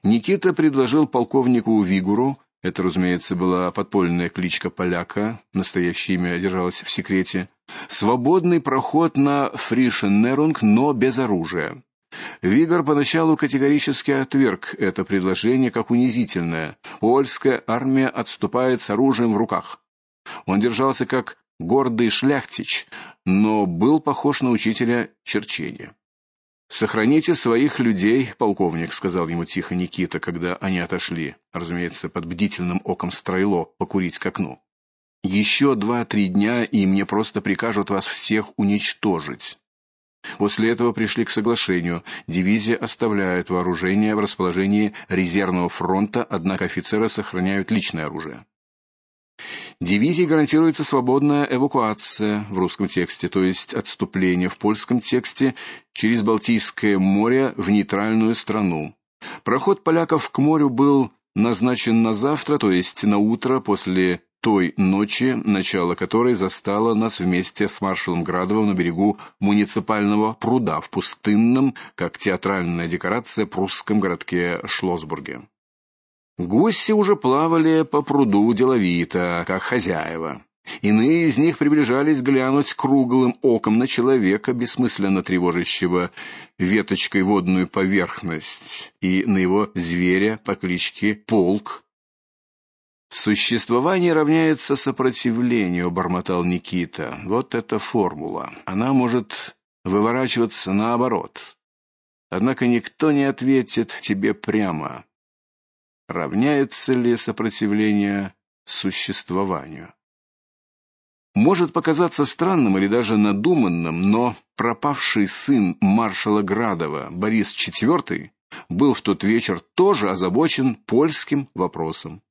Никита предложил полковнику Вигуру это, разумеется, была подпольная кличка поляка, настоящее имя держалось в секрете. Свободный проход на Фришеннерунг, но без оружия. Вигор поначалу категорически отверг это предложение как унизительное. Польская армия отступает с оружием в руках. Он держался как гордый шляхтич, но был похож на учителя черчения. Сохраните своих людей, полковник, сказал ему тихо Никита, когда они отошли, разумеется, под бдительным оком Стройло, покурить к окну. Еще два-три дня, и мне просто прикажут вас всех уничтожить. После этого пришли к соглашению. Дивизия оставляет вооружение в расположении резервного фронта, однако офицеры сохраняют личное оружие. Дивизии гарантируется свободная эвакуация в русском тексте, то есть отступление в польском тексте через Балтийское море в нейтральную страну. Проход поляков к морю был назначен на завтра, то есть на утро после той ночи, начало которой застало нас вместе с маршалом Градовым на берегу муниципального пруда в пустынном, как театральная декорация, прусском городке Шлоссбурге. Гуси уже плавали по пруду деловито, как хозяева. Иные из них приближались глянуть круглым оком на человека, бессмысленно тревожащего веточкой водную поверхность, и на его зверя по кличке Полк. Существование равняется сопротивлению, бормотал Никита. Вот эта формула. Она может выворачиваться наоборот. Однако никто не ответит тебе прямо равняется ли сопротивление существованию. Может показаться странным или даже надуманным, но пропавший сын маршала Градова Борис IV был в тот вечер тоже озабочен польским вопросом.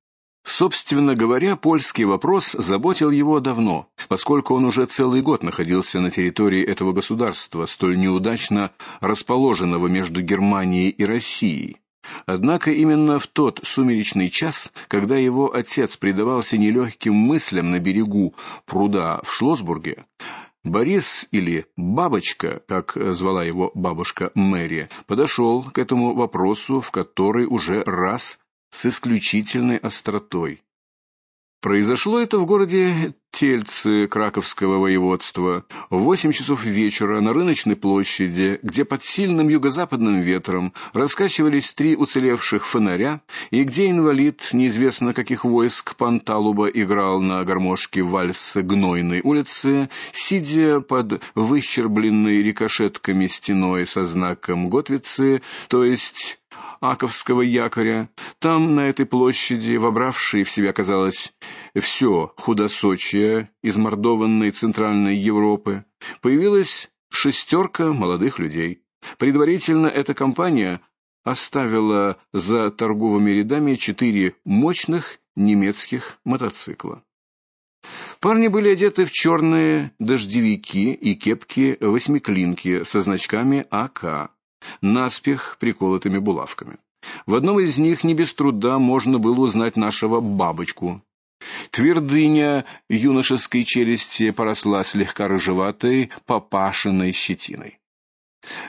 Собственно говоря, польский вопрос заботил его давно, поскольку он уже целый год находился на территории этого государства, столь неудачно расположенного между Германией и Россией. Однако именно в тот сумеречный час, когда его отец предавался нелегким мыслям на берегу пруда в Шлоссбурге, Борис или Бабочка, как звала его бабушка Мэри, подошел к этому вопросу, в который уже раз с исключительной остротой. Произошло это в городе Тельцы Краковского воеводства в восемь часов вечера на рыночной площади, где под сильным юго-западным ветром раскачивались три уцелевших фонаря, и где инвалид неизвестно каких войск Панталуба играл на гармошке вальс Гнойной улицы, сидя под выщербленной рикошетками стеной со знаком Готвицы, то есть Аковского якоря. Там, на этой площади, вобравшей в себя, казалось, все худосочие измордованной Центральной Европы, появилась шестерка молодых людей. Предварительно эта компания оставила за торговыми рядами четыре мощных немецких мотоцикла. Парни были одеты в черные дождевики и кепки-восьмиклинки со значками АК наспех приколотыми булавками. В одном из них не без труда можно было узнать нашего бабочку. Твердыня юношеской челюсти поросла слегка рыжеватой, попашенной щетиной.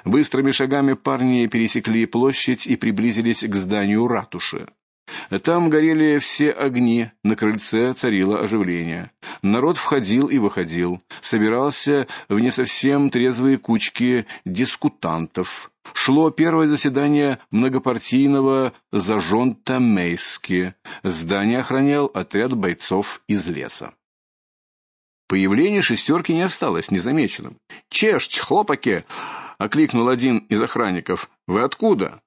Быстрыми шагами парни пересекли площадь и приблизились к зданию ратуши. Там горели все огни, на крыльце царило оживление. Народ входил и выходил, собирался в не совсем трезвые кучки дискутантов. Шло первое заседание многопартийного зажонта Мейски. Здание охранял отряд бойцов из леса. Появление шестерки не осталось незамеченным. "Чешч, хлопаки!" окликнул один из охранников. "Вы откуда?"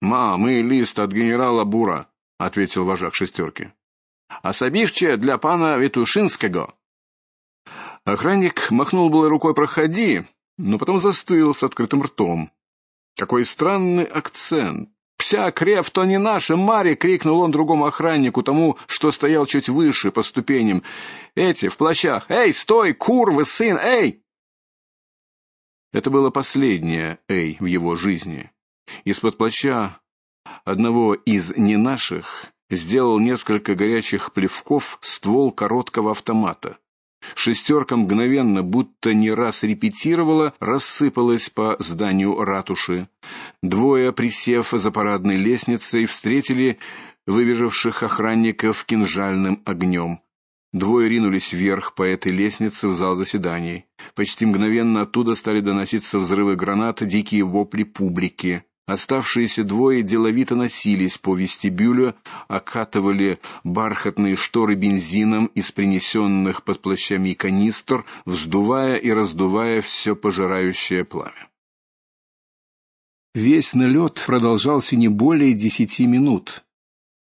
"Ма, мы лист от генерала Бура", ответил вожак шестерки. "Особивче для пана Витушинского". Охранник махнул было рукой проходи, но потом застыл с открытым ртом. Какой странный акцент. «Вся крев, то не наша, Мари!» — крикнул он другому охраннику, тому, что стоял чуть выше по ступеням. «Эти, в плащах! Эй, стой, курвы, сын, эй!» Это было последнее «эй» в его жизни. Из-под плаща одного из не наших сделал несколько горячих плевков ствол короткого автомата. Шестерка мгновенно, будто не раз репетировала, рассыпалась по зданию ратуши. Двое, присев за парадной лестницей, встретили выбежавших охранников кинжальным огнем. Двое ринулись вверх по этой лестнице в зал заседаний. Почти мгновенно оттуда стали доноситься взрывы гранат, дикие вопли публики. Оставшиеся двое деловито носились по вестибюлю, окатывали бархатные шторы бензином из принесенных под плащами канистр, вздувая и раздувая все пожирающее пламя. Весь налет продолжался не более десяти минут,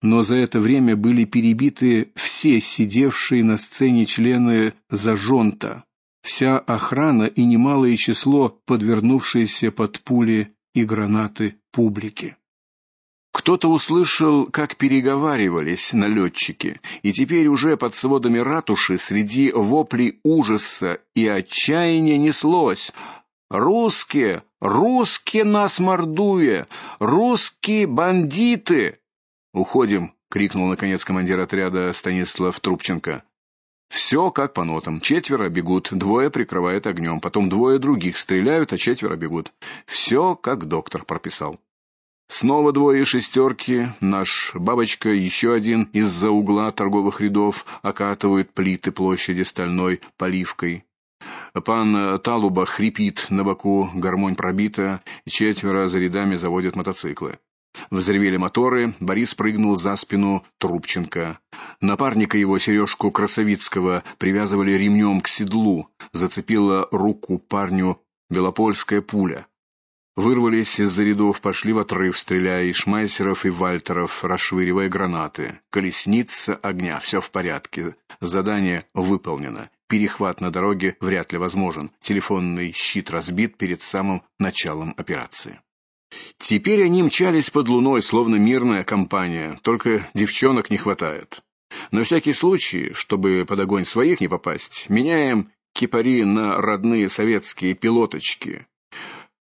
но за это время были перебиты все сидевшие на сцене члены зажонта, вся охрана и немалое число подвернувшиеся под пули и гранаты публики. Кто-то услышал, как переговаривались налетчики, и теперь уже под сводами ратуши среди воплей ужаса и отчаяния неслось: "Русские, русские нас мордуя, русские бандиты!" "Уходим!" крикнул наконец командир отряда Станислав Трубченко. Все как по нотам. Четверо бегут, двое прикрывают огнем, потом двое других стреляют, а четверо бегут. Все как доктор прописал. Снова двое шестерки, наш бабочка, еще один из-за угла торговых рядов окатывают плиты площади стальной поливкой. Пан Талуба хрипит на боку, гармонь пробита, четверо за рядами заводят мотоциклы. Взревели моторы, Борис прыгнул за спину Трубченко. Напарника его Сережку Красовицкого привязывали ремнем к седлу. Зацепила руку парню белопольская пуля. Вырвались из-за рядов, пошли в отрыв, стреляя из шмайсеров и вальтеров, расшвыривая гранаты. Колесница огня, все в порядке. Задание выполнено. Перехват на дороге вряд ли возможен. Телефонный щит разбит перед самым началом операции. Теперь они мчались под луной, словно мирная компания, только девчонок не хватает. На всякий случай, чтобы под огонь своих не попасть, меняем кипари на родные советские пилоточки.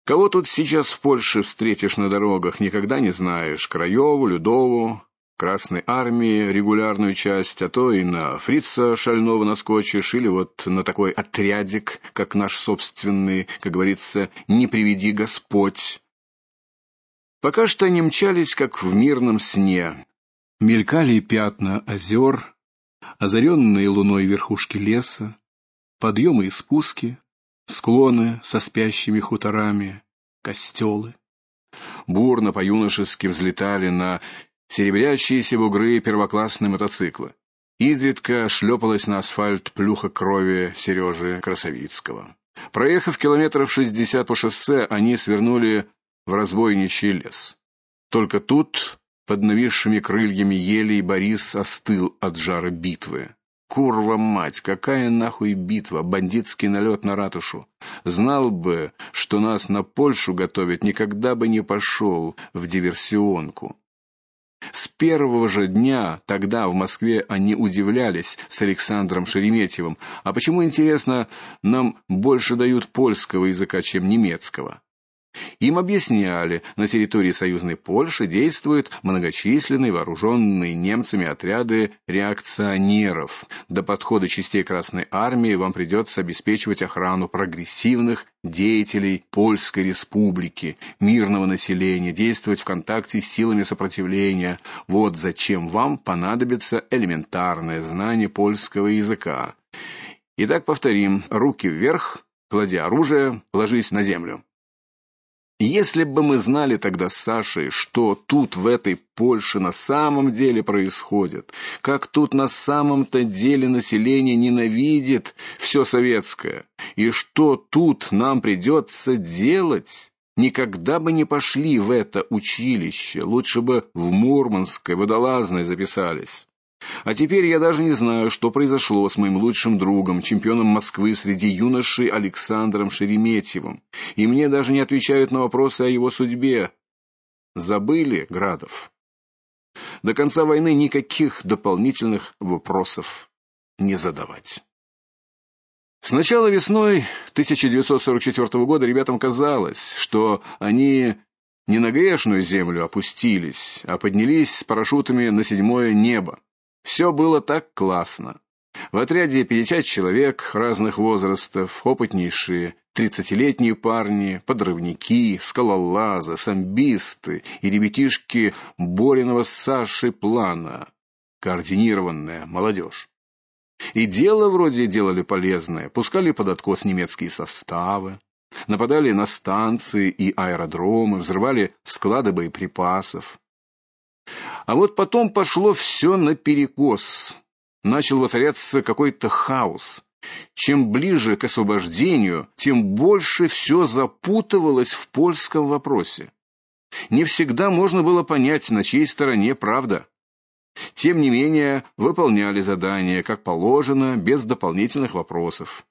Кого тут сейчас в Польше встретишь на дорогах, никогда не знаешь. Краеву, Людову, Красной армии регулярную часть, а то и на фрица шального наскочишь или вот на такой отрядик, как наш собственный, как говорится, не приведи Господь. Пока что они мчались как в мирном сне. Мелькали пятна озер, озаренные луной верхушки леса, подъемы и спуски, склоны со спящими хуторами, костелы. Бурно по-юношески взлетали на серебрящиеся бугры первоклассные мотоциклы. Изредка шлепалась на асфальт плюха крови Сережи Красовицкого. Проехав километров шестьдесят по шоссе, они свернули в разбойничий лес. Только тут, под нависшими крыльями ели, Борис остыл от жара битвы. Курва мать, какая нахуй битва, бандитский налет на ратушу. Знал бы, что нас на Польшу готовят, никогда бы не пошел в диверсионку. С первого же дня тогда в Москве они удивлялись с Александром Шереметьевым: "А почему интересно, нам больше дают польского языка, чем немецкого?" Им объясняли, на территории союзной Польши действуют многочисленные вооруженные немцами отряды реакционеров. До подхода частей Красной армии вам придется обеспечивать охрану прогрессивных деятелей Польской республики, мирного населения, действовать в контакте с силами сопротивления. Вот зачем вам понадобится элементарное знание польского языка. Итак, повторим: руки вверх, клади оружие, ложись на землю. Если бы мы знали тогда с Сашей, что тут в этой Польше на самом деле происходит, как тут на самом-то деле население ненавидит все советское, и что тут нам придется делать, никогда бы не пошли в это училище, лучше бы в Мурманское водолазное записались. А теперь я даже не знаю, что произошло с моим лучшим другом, чемпионом Москвы среди юношей Александром Шереметьевым. И мне даже не отвечают на вопросы о его судьбе. Забыли, Градов. До конца войны никаких дополнительных вопросов не задавать. Сначала весной 1944 года ребятам казалось, что они не на грешную землю опустились, а поднялись с парашютами на седьмое небо. Все было так классно. В отряде 50 человек разных возрастов, опытнейшие тридцатилетние парни, подрывники, скалолазы, самбисты и ребятишки Бориного с Сашей плана, координированная молодежь. И дело вроде делали полезное, пускали под откос немецкие составы, нападали на станции и аэродромы, взрывали склады боеприпасов. А вот потом пошло все наперекос. Начал воцаряться какой-то хаос. Чем ближе к освобождению, тем больше все запутывалось в польском вопросе. Не всегда можно было понять, на чьей стороне правда. Тем не менее, выполняли задания как положено, без дополнительных вопросов.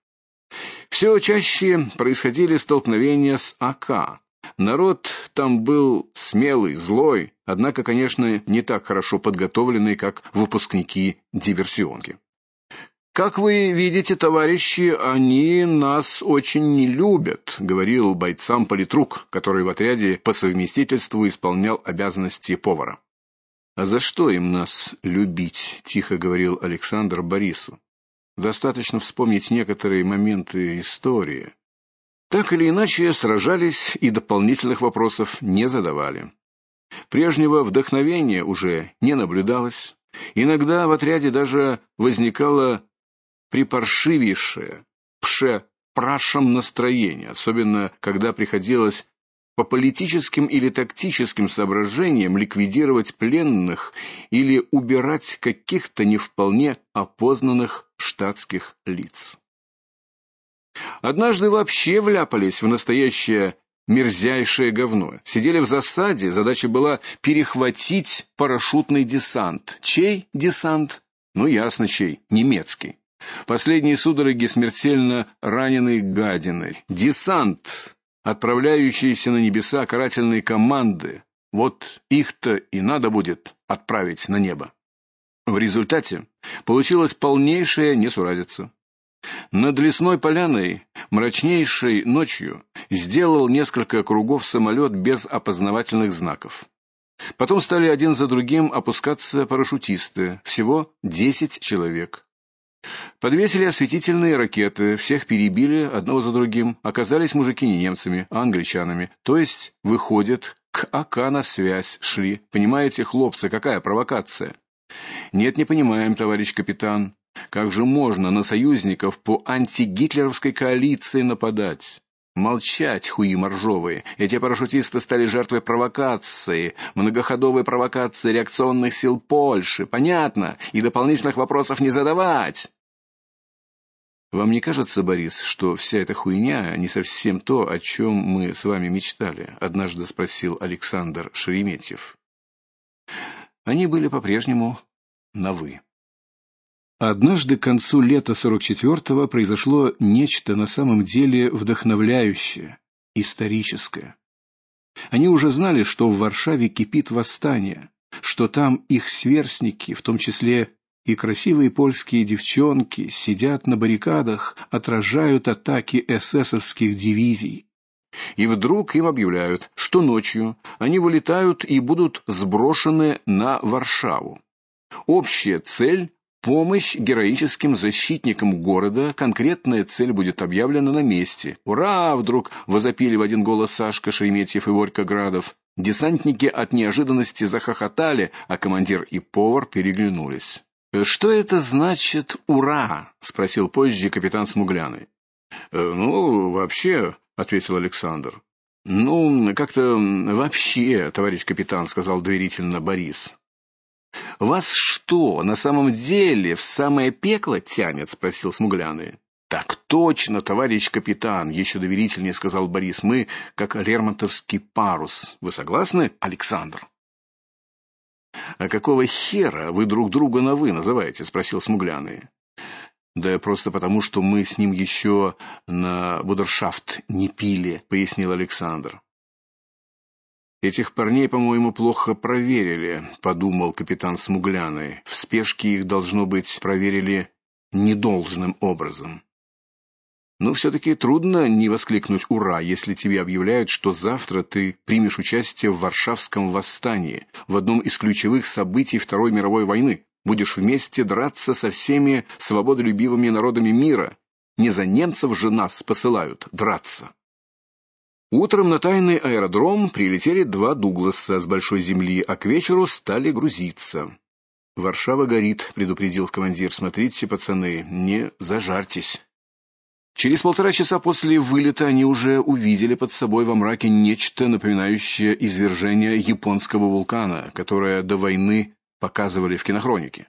Все чаще происходили столкновения с АК, Народ там был смелый, злой, однако, конечно, не так хорошо подготовленный, как выпускники диверсионки. Как вы видите, товарищи, они нас очень не любят, говорил бойцам политрук, который в отряде по совместительству исполнял обязанности повара. А за что им нас любить, тихо говорил Александр Борису. Достаточно вспомнить некоторые моменты истории. Так или иначе сражались и дополнительных вопросов не задавали. Прежнего вдохновения уже не наблюдалось. Иногда в отряде даже возникало припаршивейшее, пше прашем настроение, особенно когда приходилось по политическим или тактическим соображениям ликвидировать пленных или убирать каких-то не вполне опознанных штатских лиц. Однажды вообще вляпались в настоящее мерзяйшее говно. Сидели в засаде, задача была перехватить парашютный десант. Чей десант? Ну ясно чей, немецкий. Последние судороги смертельно раненой гадиной. Десант, отправляющийся на небеса карательные команды. Вот их-то и надо будет отправить на небо. В результате получилась полнейшая несуразица. Над лесной поляной мрачнейшей ночью сделал несколько кругов самолет без опознавательных знаков. Потом стали один за другим опускаться парашютисты, всего десять человек. Подвесили осветительные ракеты, всех перебили одного за другим. Оказались мужики не немцами, а англичанами. То есть, выходит, к АК на связь шли. Понимаете, хлопцы, какая провокация? Нет, не понимаем, товарищ капитан. Как же можно на союзников по антигитлеровской коалиции нападать? Молчать, хуи моржовые. Эти парашютисты стали жертвой провокации, многоходовой провокации реакционных сил Польши. Понятно? И дополнительных вопросов не задавать. Вам не кажется, Борис, что вся эта хуйня не совсем то, о чем мы с вами мечтали? однажды спросил Александр Шереметьев. Они были по-прежнему на вы. Однажды к концу лета 44-го произошло нечто на самом деле вдохновляющее, историческое. Они уже знали, что в Варшаве кипит восстание, что там их сверстники, в том числе и красивые польские девчонки, сидят на баррикадах, отражают атаки эсэсовских дивизий. И вдруг им объявляют, что ночью они вылетают и будут сброшены на Варшаву. Общая цель Помощь героическим защитникам города, конкретная цель будет объявлена на месте. Ура, вдруг возопили в один голос Сашка Шереметьев и Борька Градов. Десантники от неожиданности захохотали, а командир и повар переглянулись. Что это значит ура? спросил позже капитан Смугляный. «Э, ну, вообще, ответил Александр. Ну, как-то вообще, товарищ капитан, сказал доверительно Борис. Вас что, на самом деле в самое пекло тянет, спросил Смугляный. Так точно, товарищ капитан, еще доверительнее сказал Борис. Мы как лермонтовский парус. Вы согласны, Александр? А какого хера вы друг друга на вы называете, спросил Смугляный. Да просто потому, что мы с ним еще на будершафт не пили, пояснил Александр. Этих парней, по-моему, плохо проверили, подумал капитан Смугляный. В спешке их должно быть проверили недолжным образом. Но все таки трудно не воскликнуть ура, если тебе объявляют, что завтра ты примешь участие в Варшавском восстании, в одном из ключевых событий Второй мировой войны. Будешь вместе драться со всеми свободолюбивыми народами мира. Не за немцев же нас посылают драться. Утром на тайный аэродром прилетели два Дугласа с большой земли, а к вечеру стали грузиться. Варшава горит, предупредил командир. Смотрите, пацаны, не зажарьтесь. Через полтора часа после вылета они уже увидели под собой во мраке нечто напоминающее извержение японского вулкана, которое до войны показывали в кинохронике.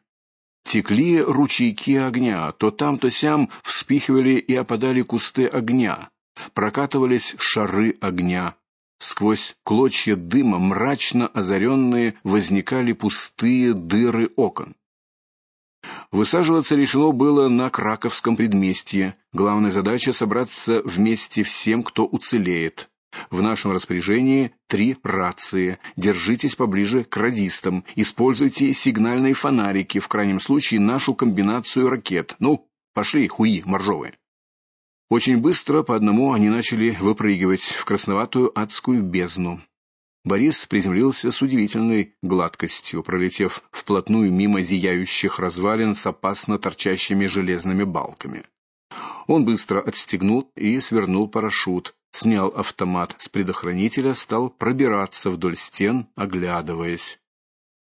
Текли ручейки огня, то там, то сям вспыхивали и опадали кусты огня прокатывались шары огня. Сквозь клочья дыма, мрачно озаренные, возникали пустые дыры окон. Высаживаться решено было на Краковском предместье. Главная задача собраться вместе всем, кто уцелеет. В нашем распоряжении три рации. Держитесь поближе к радистам. Используйте сигнальные фонарики, в крайнем случае нашу комбинацию ракет. Ну, пошли, хуи моржовые. Очень быстро по одному они начали выпрыгивать в красноватую адскую бездну. Борис приземлился с удивительной гладкостью, пролетев вплотную мимо зияющих развалин с опасно торчащими железными балками. Он быстро отстегнул и свернул парашют, снял автомат с предохранителя, стал пробираться вдоль стен, оглядываясь.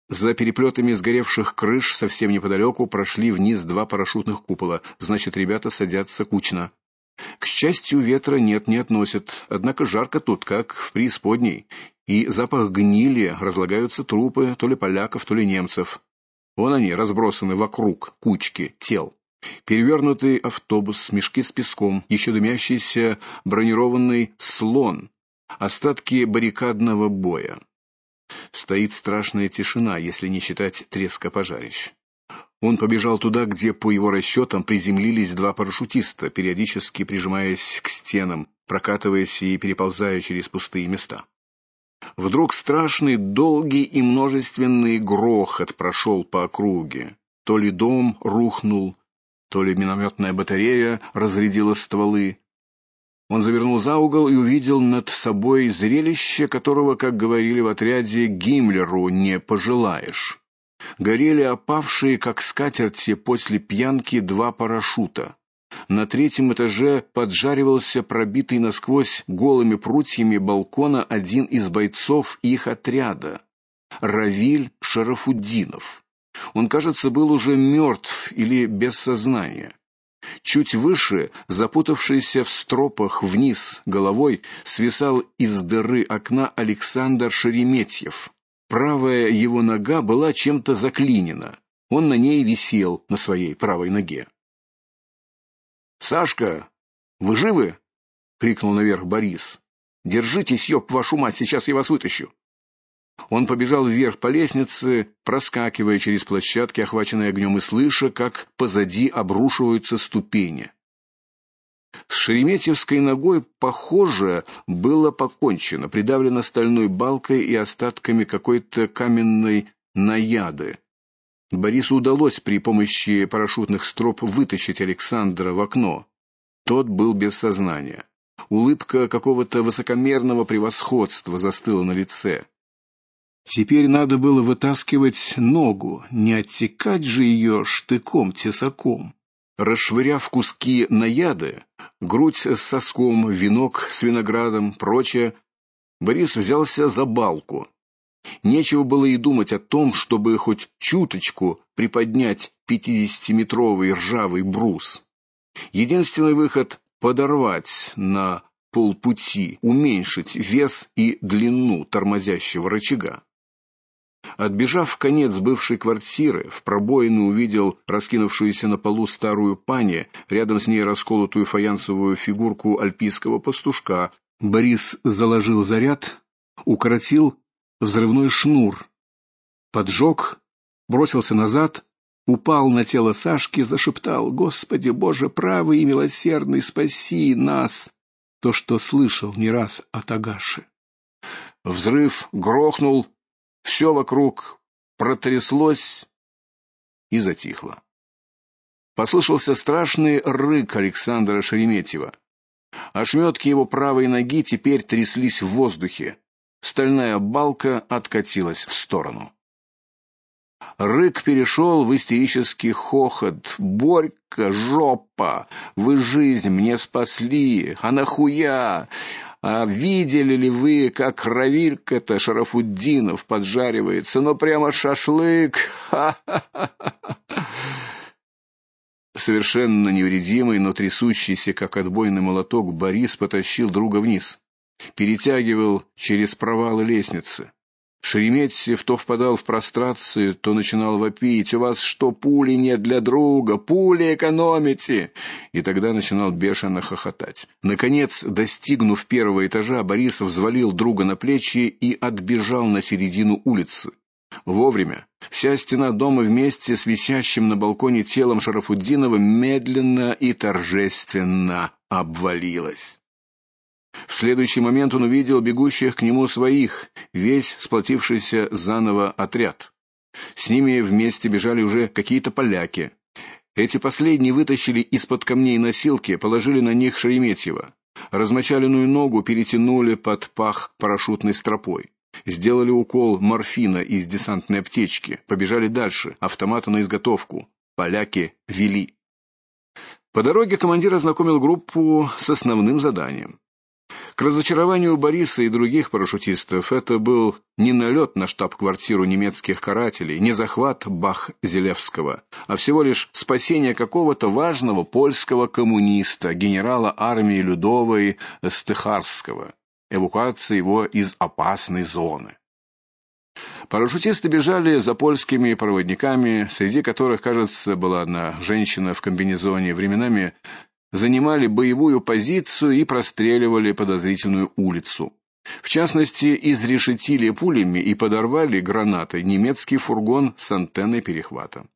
За переплетами сгоревших крыш совсем неподалеку прошли вниз два парашютных купола. Значит, ребята садятся кучно. К счастью, ветра нет, не относят. Однако жарко тут, как в преисподней, и запах гнили, разлагаются трупы то ли поляков, то ли немцев. Вон они, разбросаны вокруг кучки тел. Перевернутый автобус, мешки с песком, еще дымящийся бронированный слон, остатки баррикадного боя. Стоит страшная тишина, если не считать треска пожарищ. Он побежал туда, где, по его расчетам, приземлились два парашютиста, периодически прижимаясь к стенам, прокатываясь и переползая через пустые места. Вдруг страшный, долгий и множественный грохот прошел по округе. То ли дом рухнул, то ли минометная батарея разрядила стволы. Он завернул за угол и увидел над собой зрелище, которого, как говорили в отряде, Гиммлеру не пожелаешь горели опавшие, как скатерти после пьянки, два парашюта. На третьем этаже поджаривался пробитый насквозь голыми прутьями балкона один из бойцов их отряда Равиль Шарафуддинов. Он, кажется, был уже мертв или без сознания. Чуть выше, запутавшийся в стропах вниз головой, свисал из дыры окна Александр Шереметьев. Правая его нога была чем-то заклинена. Он на ней висел на своей правой ноге. Сашка, вы живы? крикнул наверх Борис. Держитесь, ёб вашу мать, сейчас я вас вытащу. Он побежал вверх по лестнице, проскакивая через площадки, охваченные огнем, и слыша, как позади обрушиваются ступени. С Шереметьевской ногой, похоже, было покончено, придавлено стальной балкой и остатками какой-то каменной наяды. Борису удалось при помощи парашютных строп вытащить Александра в окно. Тот был без сознания. Улыбка какого-то высокомерного превосходства застыла на лице. Теперь надо было вытаскивать ногу, не оттекать же ее штыком-тесаком. Расшвыряв куски наяды, грудь с соском, венок с виноградом, прочее, Борис взялся за балку. Нечего было и думать о том, чтобы хоть чуточку приподнять пятидесятиметровый ржавый брус. Единственный выход подорвать на полпути, уменьшить вес и длину тормозящего рычага. Отбежав в конец бывшей квартиры, в пробоину увидел раскинувшуюся на полу старую пани, рядом с ней расколотую фаянсовую фигурку альпийского пастушка. Борис заложил заряд, укоротил взрывной шнур, поджег, бросился назад, упал на тело Сашки, зашептал: "Господи Боже правый и милосердный, спаси нас!" То, что слышал не раз от Агаши. Взрыв грохнул, все вокруг протряслось и затихло. Послышался страшный рык Александра Шереметьева. Ошметки его правой ноги теперь тряслись в воздухе. Стальная балка откатилась в сторону. Рык перешел в истерический хохот. Борька, жопа, вы жизнь мне спасли. А нахуя? А видели ли вы, как Равилька-то Шарафуддинов поджаривается? Ну прямо шашлык. Совершенно невредимый, но трясущийся, как отбойный молоток, Борис потащил друга вниз перетягивал через провалы лестницы. Шереметьев то впадал в прострацию, то начинал вопить: "У вас что, пули нет для друга? Пули экономите!" И тогда начинал бешено хохотать. Наконец, достигнув первого этажа, Борисов взвалил друга на плечи и отбежал на середину улицы. Вовремя. Вся стена дома вместе с висящим на балконе телом Шарафутдинова медленно и торжественно обвалилась. В следующий момент он увидел бегущих к нему своих, весь сплотившийся заново отряд. С ними вместе бежали уже какие-то поляки. Эти последние вытащили из-под камней носилки, положили на них Шереметьева. Размочаленную ногу перетянули под пах парашютной стропой. Сделали укол морфина из десантной аптечки, побежали дальше, автоматы на изготовку. Поляки вели. По дороге командир ознакомил группу с основным заданием. К разочарованию Бориса и других парашютистов это был не налет на штаб-квартиру немецких карателей, не захват Бах-Зелевского, а всего лишь спасение какого-то важного польского коммуниста, генерала армии Людовой Стехарского, эвакуация его из опасной зоны. Парашютисты бежали за польскими проводниками, среди которых, кажется, была одна женщина в комбинезоне, временами занимали боевую позицию и простреливали подозрительную улицу. В частности, изрешетили пулями и подорвали гранатой немецкий фургон с антенной перехвата.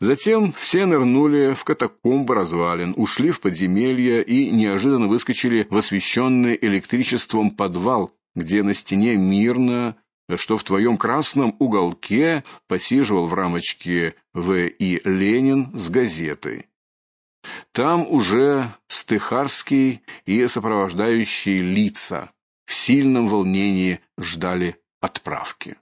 Затем все нырнули в катакомбы развалин, ушли в подземелья и неожиданно выскочили в освещенный электричеством подвал, где на стене мирно, что в твоем красном уголке посиживал в рамочке В.И. Ленин с газетой. Там уже Стыхарский и сопровождающие лица в сильном волнении ждали отправки.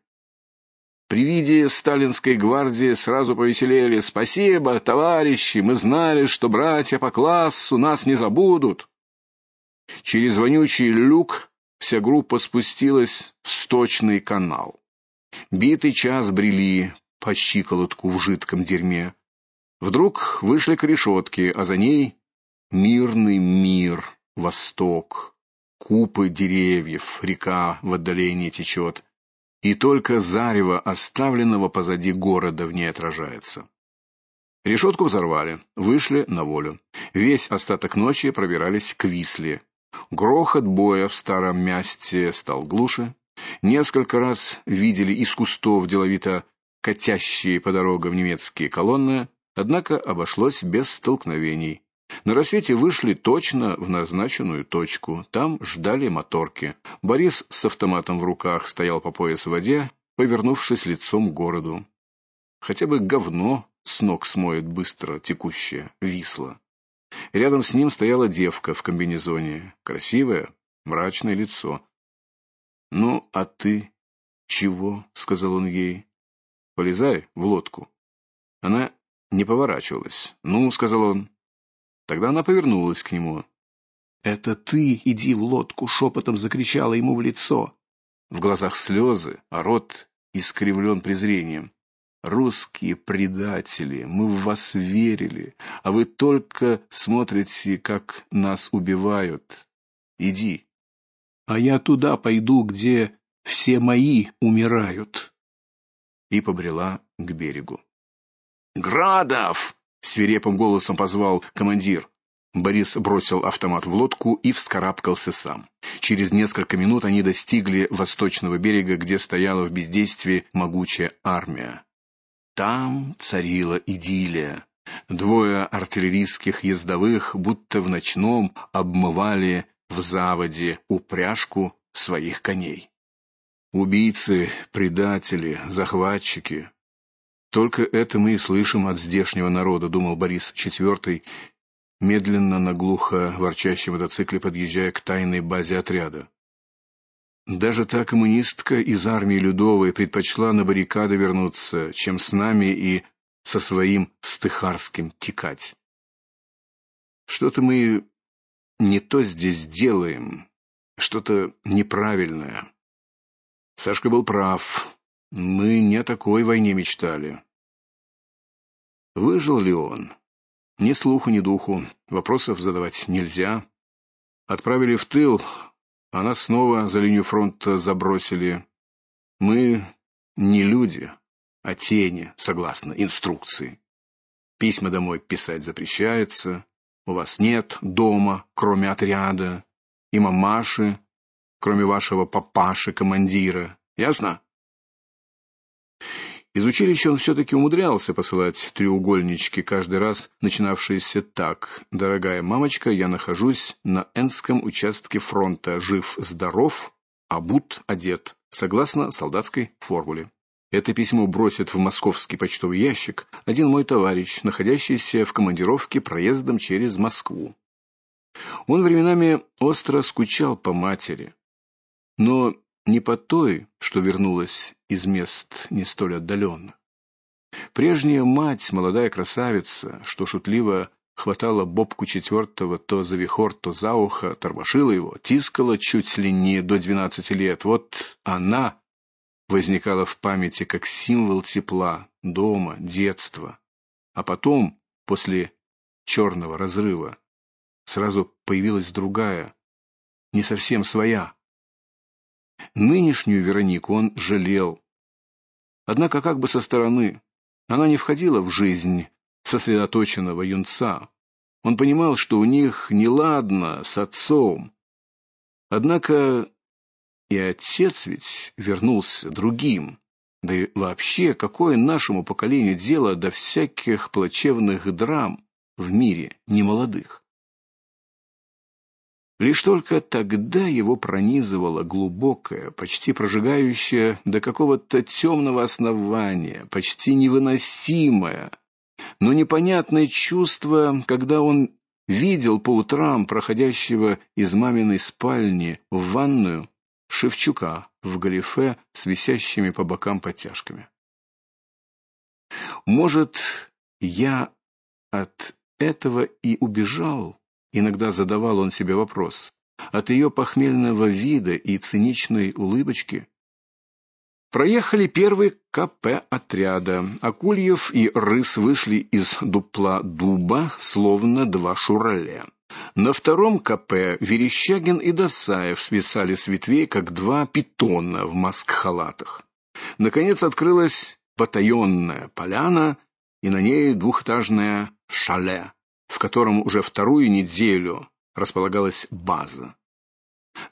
При виде сталинской гвардии сразу повеселели: "Спасибо, товарищи, мы знали, что братья по классу нас не забудут". Через вонючий люк вся группа спустилась в сточный канал. Битый час брели по щиколотку в жидком дерьме. Вдруг вышли к решетке, а за ней мирный мир, восток, купы деревьев, река в отдалении течет, и только зарево оставленного позади города в ней отражается. Решетку взорвали, вышли на волю. Весь остаток ночи пробирались к Висле. Грохот боя в старом месте стал глуше. Несколько раз видели из кустов деловито катящие по дорогам немецкие колонны, однако обошлось без столкновений. На рассвете вышли точно в назначенную точку. Там ждали моторки. Борис с автоматом в руках стоял по пояс в воде, повернувшись лицом к городу. Хотя бы говно с ног смоет быстро текущее Висла. Рядом с ним стояла девка в комбинезоне, красивое, мрачное лицо. "Ну, а ты чего?" сказал он ей. "Полезай в лодку". Она не поворачивалась. "Ну", сказал он. Тогда она повернулась к нему. "Это ты иди в лодку", шепотом закричала ему в лицо. В глазах слезы, а рот искривлен презрением. Русские предатели, мы в вас верили, а вы только смотрите, как нас убивают. Иди. А я туда пойду, где все мои умирают. И побрела к берегу. Градов, свирепым голосом позвал командир. Борис бросил автомат в лодку и вскарабкался сам. Через несколько минут они достигли восточного берега, где стояла в бездействии могучая армия. Там царила идиллия. Двое артиллерийских ездовых будто в ночном обмывали в заводе упряжку своих коней. Убийцы, предатели, захватчики. Только это мы и слышим от здешнего народа, думал Борис IV, медленно на глухо ворчащем мотоцикле подъезжая к тайной базе отряда. Даже та коммунистка из армии Людовой предпочла на баррикады вернуться, чем с нами и со своим стыхарским текать. Что-то мы не то здесь делаем, что-то неправильное. Сашка был прав. Мы не о такой войне мечтали. Выжил ли он? Ни слуху, ни духу. Вопросов задавать нельзя. Отправили в тыл, а нас снова за линию фронта забросили. Мы не люди, а тени, согласно инструкции. Письма домой писать запрещается. У вас нет дома, кроме отряда, и мамаши, кроме вашего папаши командира. Ясно? Из училища он все таки умудрялся посылать треугольнички каждый раз, начинавшиеся так: "Дорогая мамочка, я нахожусь на Энском участке фронта, жив, здоров, обут, одет, согласно солдатской формуле". Это письмо бросит в московский почтовый ящик один мой товарищ, находящийся в командировке проездом через Москву. Он временами остро скучал по матери, но не по той, что вернулась из мест не столь отдаленных. Прежняя мать, молодая красавица, что шутливо хватала Бобку четвертого то за вихор, то за ухо, тормошила его, тискала чуть ли не до двенадцати лет. Вот она возникала в памяти как символ тепла, дома, детства. А потом, после черного разрыва, сразу появилась другая, не совсем своя. Нынешнюю Веронику он жалел. Однако как бы со стороны она не входила в жизнь сосредоточенного юнца. Он понимал, что у них неладно с отцом. Однако и отец ведь вернулся другим. Да и вообще, какое нашему поколению дело до всяких плачевных драм в мире немолодых? Лишь только тогда его пронизывало глубокое, почти прожигающее до какого-то темного основания, почти невыносимое, но непонятное чувство, когда он видел по утрам проходящего из маминой спальни в ванную Шевчука в галифе с висящими по бокам подтяжками. Может, я от этого и убежал, Иногда задавал он себе вопрос: от ее похмельного вида и циничной улыбочки Проехали первый КП отряда. Акульев и Рыс вышли из дупла дуба, словно два шурале. На втором КП Верещагин и Досаев свисали с ветвей, как два питона в маск-халатах. Наконец открылась потаенная поляна, и на ней двухэтажное шале, в котором уже вторую неделю располагалась база.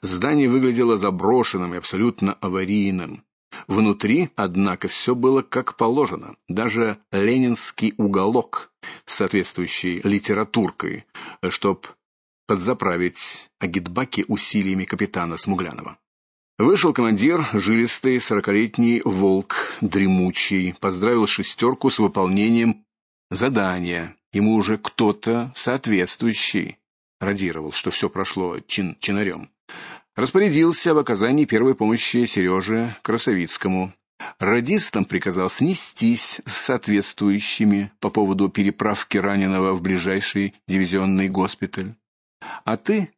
Здание выглядело заброшенным и абсолютно аварийным. Внутри, однако, все было как положено, даже ленинский уголок с соответствующей литературкой, чтоб подзаправить агитбаки усилиями капитана Смуглянова. Вышел командир, жилистый, сорокалетний волк, дремучий, поздравил шестерку с выполнением задания. Ему уже кто-то соответствующий радировал, что все прошло чин чинарем распорядился об оказании первой помощи Сереже Красовицкому. Радистам приказал снестись с соответствующими по поводу переправки раненого в ближайший дивизионный госпиталь. А ты,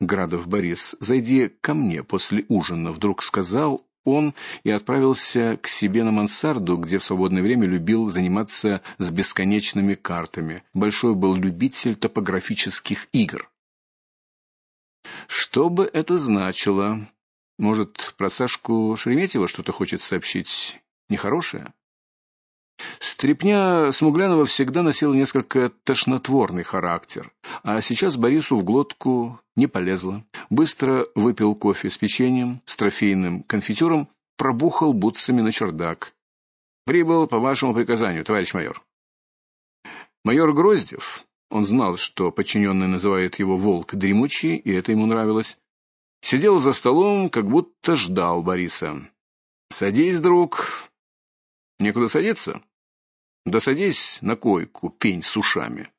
Градов Борис, зайди ко мне после ужина, вдруг сказал он и отправился к себе на мансарду, где в свободное время любил заниматься с бесконечными картами. Большой был любитель топографических игр. Что бы это значило? Может, про Сашку Шереметьева что-то хочет сообщить нехорошее? Стрепня Смуглянова всегда носила несколько тошнотворный характер, а сейчас Борису в глотку не полезла. Быстро выпил кофе с печеньем, с трофейным конфитюром, пробухал бутсами на чердак. Прибыл по вашему приказанию, товарищ майор. Майор Гроздев он знал, что подчиненный называет его волк дремучий, и это ему нравилось. Сидел за столом, как будто ждал Бориса. Садись, друг. Некуда садиться? Да садись на койку, пень с ушами.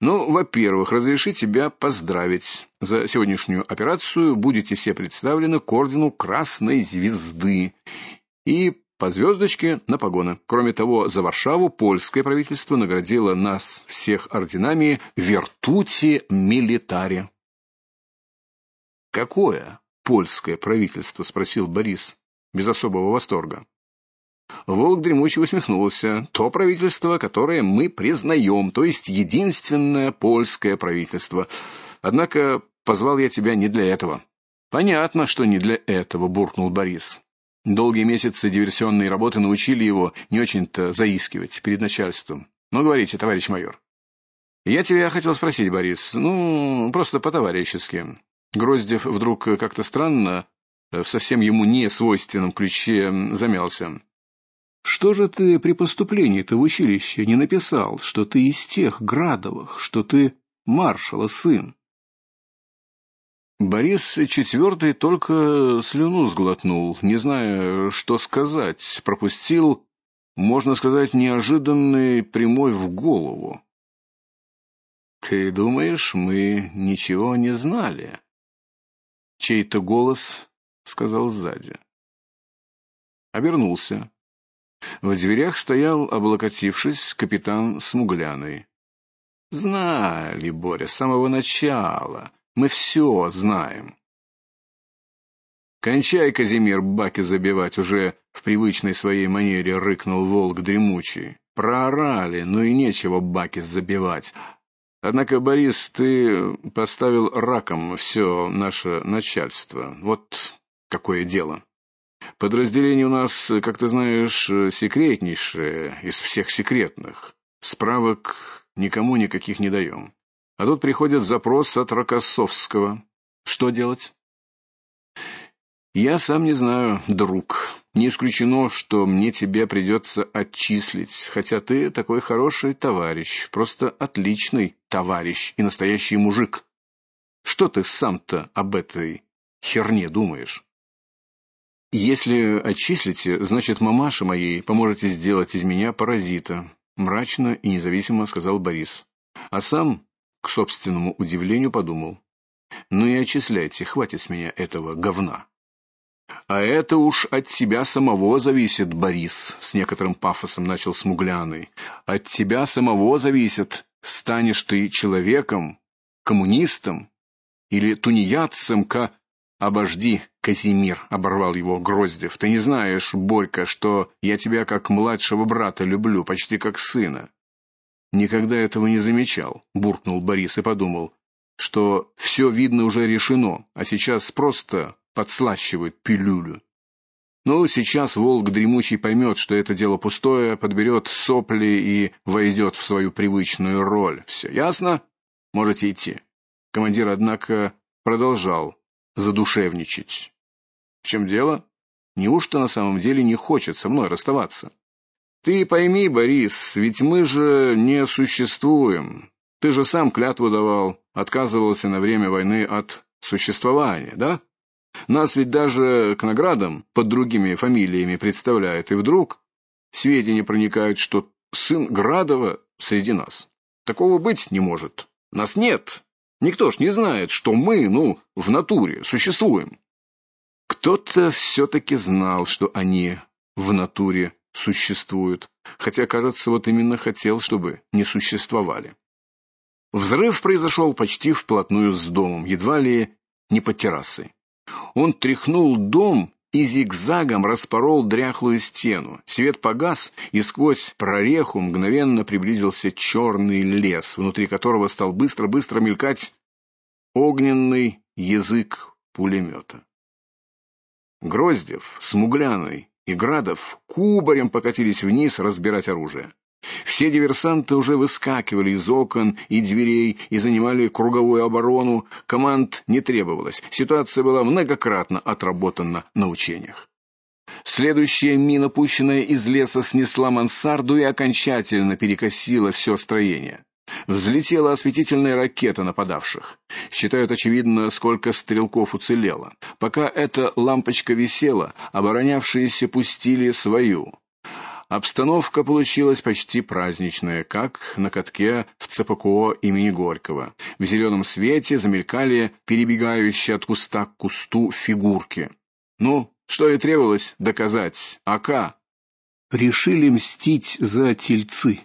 Ну, во-первых, разреши тебя поздравить. За сегодняшнюю операцию будете все представлены к ордену Красной звезды. И по звездочке на погоны. Кроме того, за Варшаву польское правительство наградило нас всех орденами Вертути Милитари. Какое польское правительство, спросил Борис без особого восторга. Волк дремучий усмехнулся. То правительство, которое мы признаем, то есть единственное польское правительство. Однако позвал я тебя не для этого. Понятно, что не для этого, буркнул Борис. Долгие месяцы диверсионной работы научили его не очень-то заискивать перед начальством. Ну, говорите, товарищ майор. Я тебя хотел спросить, Борис. Ну, просто по-товарищески. Гроздев вдруг как-то странно, в совсем ему не свойственном ключе замялся. Что же ты при поступлении-то в училище не написал, что ты из тех Градовых, что ты маршала сын? Борис IV только слюну сглотнул, не зная, что сказать, пропустил, можно сказать, неожиданный прямой в голову. Ты думаешь, мы ничего не знали? Чей-то голос сказал сзади. Обернулся. В дверях стоял, облокотившись, капитан Смугляный. Знали, Боря, с самого начала. Мы все знаем. Кончай, Казимир, баки забивать, уже в привычной своей манере рыкнул волк дремучий. Проорали, ну и нечего баки забивать. Однако, Борис, ты поставил раком все наше начальство. Вот какое дело. Подразделение у нас, как ты знаешь, секретнейшее из всех секретных. Справок никому никаких не даем. А тут приходит запрос от Рокоссовского. Что делать? Я сам не знаю, друг. Не исключено, что мне тебя придется отчислить, хотя ты такой хороший товарищ, просто отличный товарищ и настоящий мужик. Что ты сам-то об этой херне думаешь? Если отчислите, значит, мамаша моей поможете сделать из меня паразита, мрачно и независимо сказал Борис. А сам к собственному удивлению подумал: "Ну и отчисляйте, хватит с меня этого говна". А это уж от тебя самого зависит, Борис, с некоторым пафосом начал Смугляный. От тебя самого зависит, станешь ты человеком, коммунистом или тунеядцем, ка Обожди, Казимир, оборвал его Гроздев. Ты не знаешь, Борька, что я тебя как младшего брата люблю, почти как сына. Никогда этого не замечал, буркнул Борис и подумал, что все видно уже решено, а сейчас просто подслащивают пилюлю. Ну, сейчас волк дремучий поймет, что это дело пустое, подберет сопли и войдет в свою привычную роль. Все ясно? Можете идти. Командир, однако, продолжал задушевничать. В чем дело? Неужто на самом деле не хочет со мной расставаться? Ты пойми, Борис, ведь мы же не существуем. Ты же сам клятву давал, отказывался на время войны от существования, да? Нас ведь даже к наградам под другими фамилиями представляют, и вдруг сведения проникают, что сын Градова среди нас. Такого быть не может. Нас нет. Никто ж не знает, что мы, ну, в натуре существуем. Кто-то все таки знал, что они в натуре существуют, хотя, кажется, вот именно хотел, чтобы не существовали. Взрыв произошел почти вплотную с домом, едва ли не под террасой. Он тряхнул дом и зигзагом распорол дряхлую стену. Свет погас, и сквозь прореху мгновенно приблизился черный лес, внутри которого стал быстро-быстро мелькать огненный язык пулемета. Гроздев, Смугляный и Градов кубарем покатились вниз разбирать оружие. Все диверсанты уже выскакивали из окон и дверей и занимали круговую оборону. Команд не требовалось. Ситуация была многократно отработана на учениях. Следующая мина, пущенная из леса, снесла мансарду и окончательно перекосила все строение. Взлетела осветительная ракета нападавших. Считают очевидно, сколько стрелков уцелело. Пока эта лампочка висела, оборонявшиеся пустили свою. Обстановка получилась почти праздничная, как на катке в ЦПКО имени Горького. В зеленом свете замелькали перебегающие от куста к кусту фигурки. Ну, что и требовалось доказать. АК решили мстить за тельцы.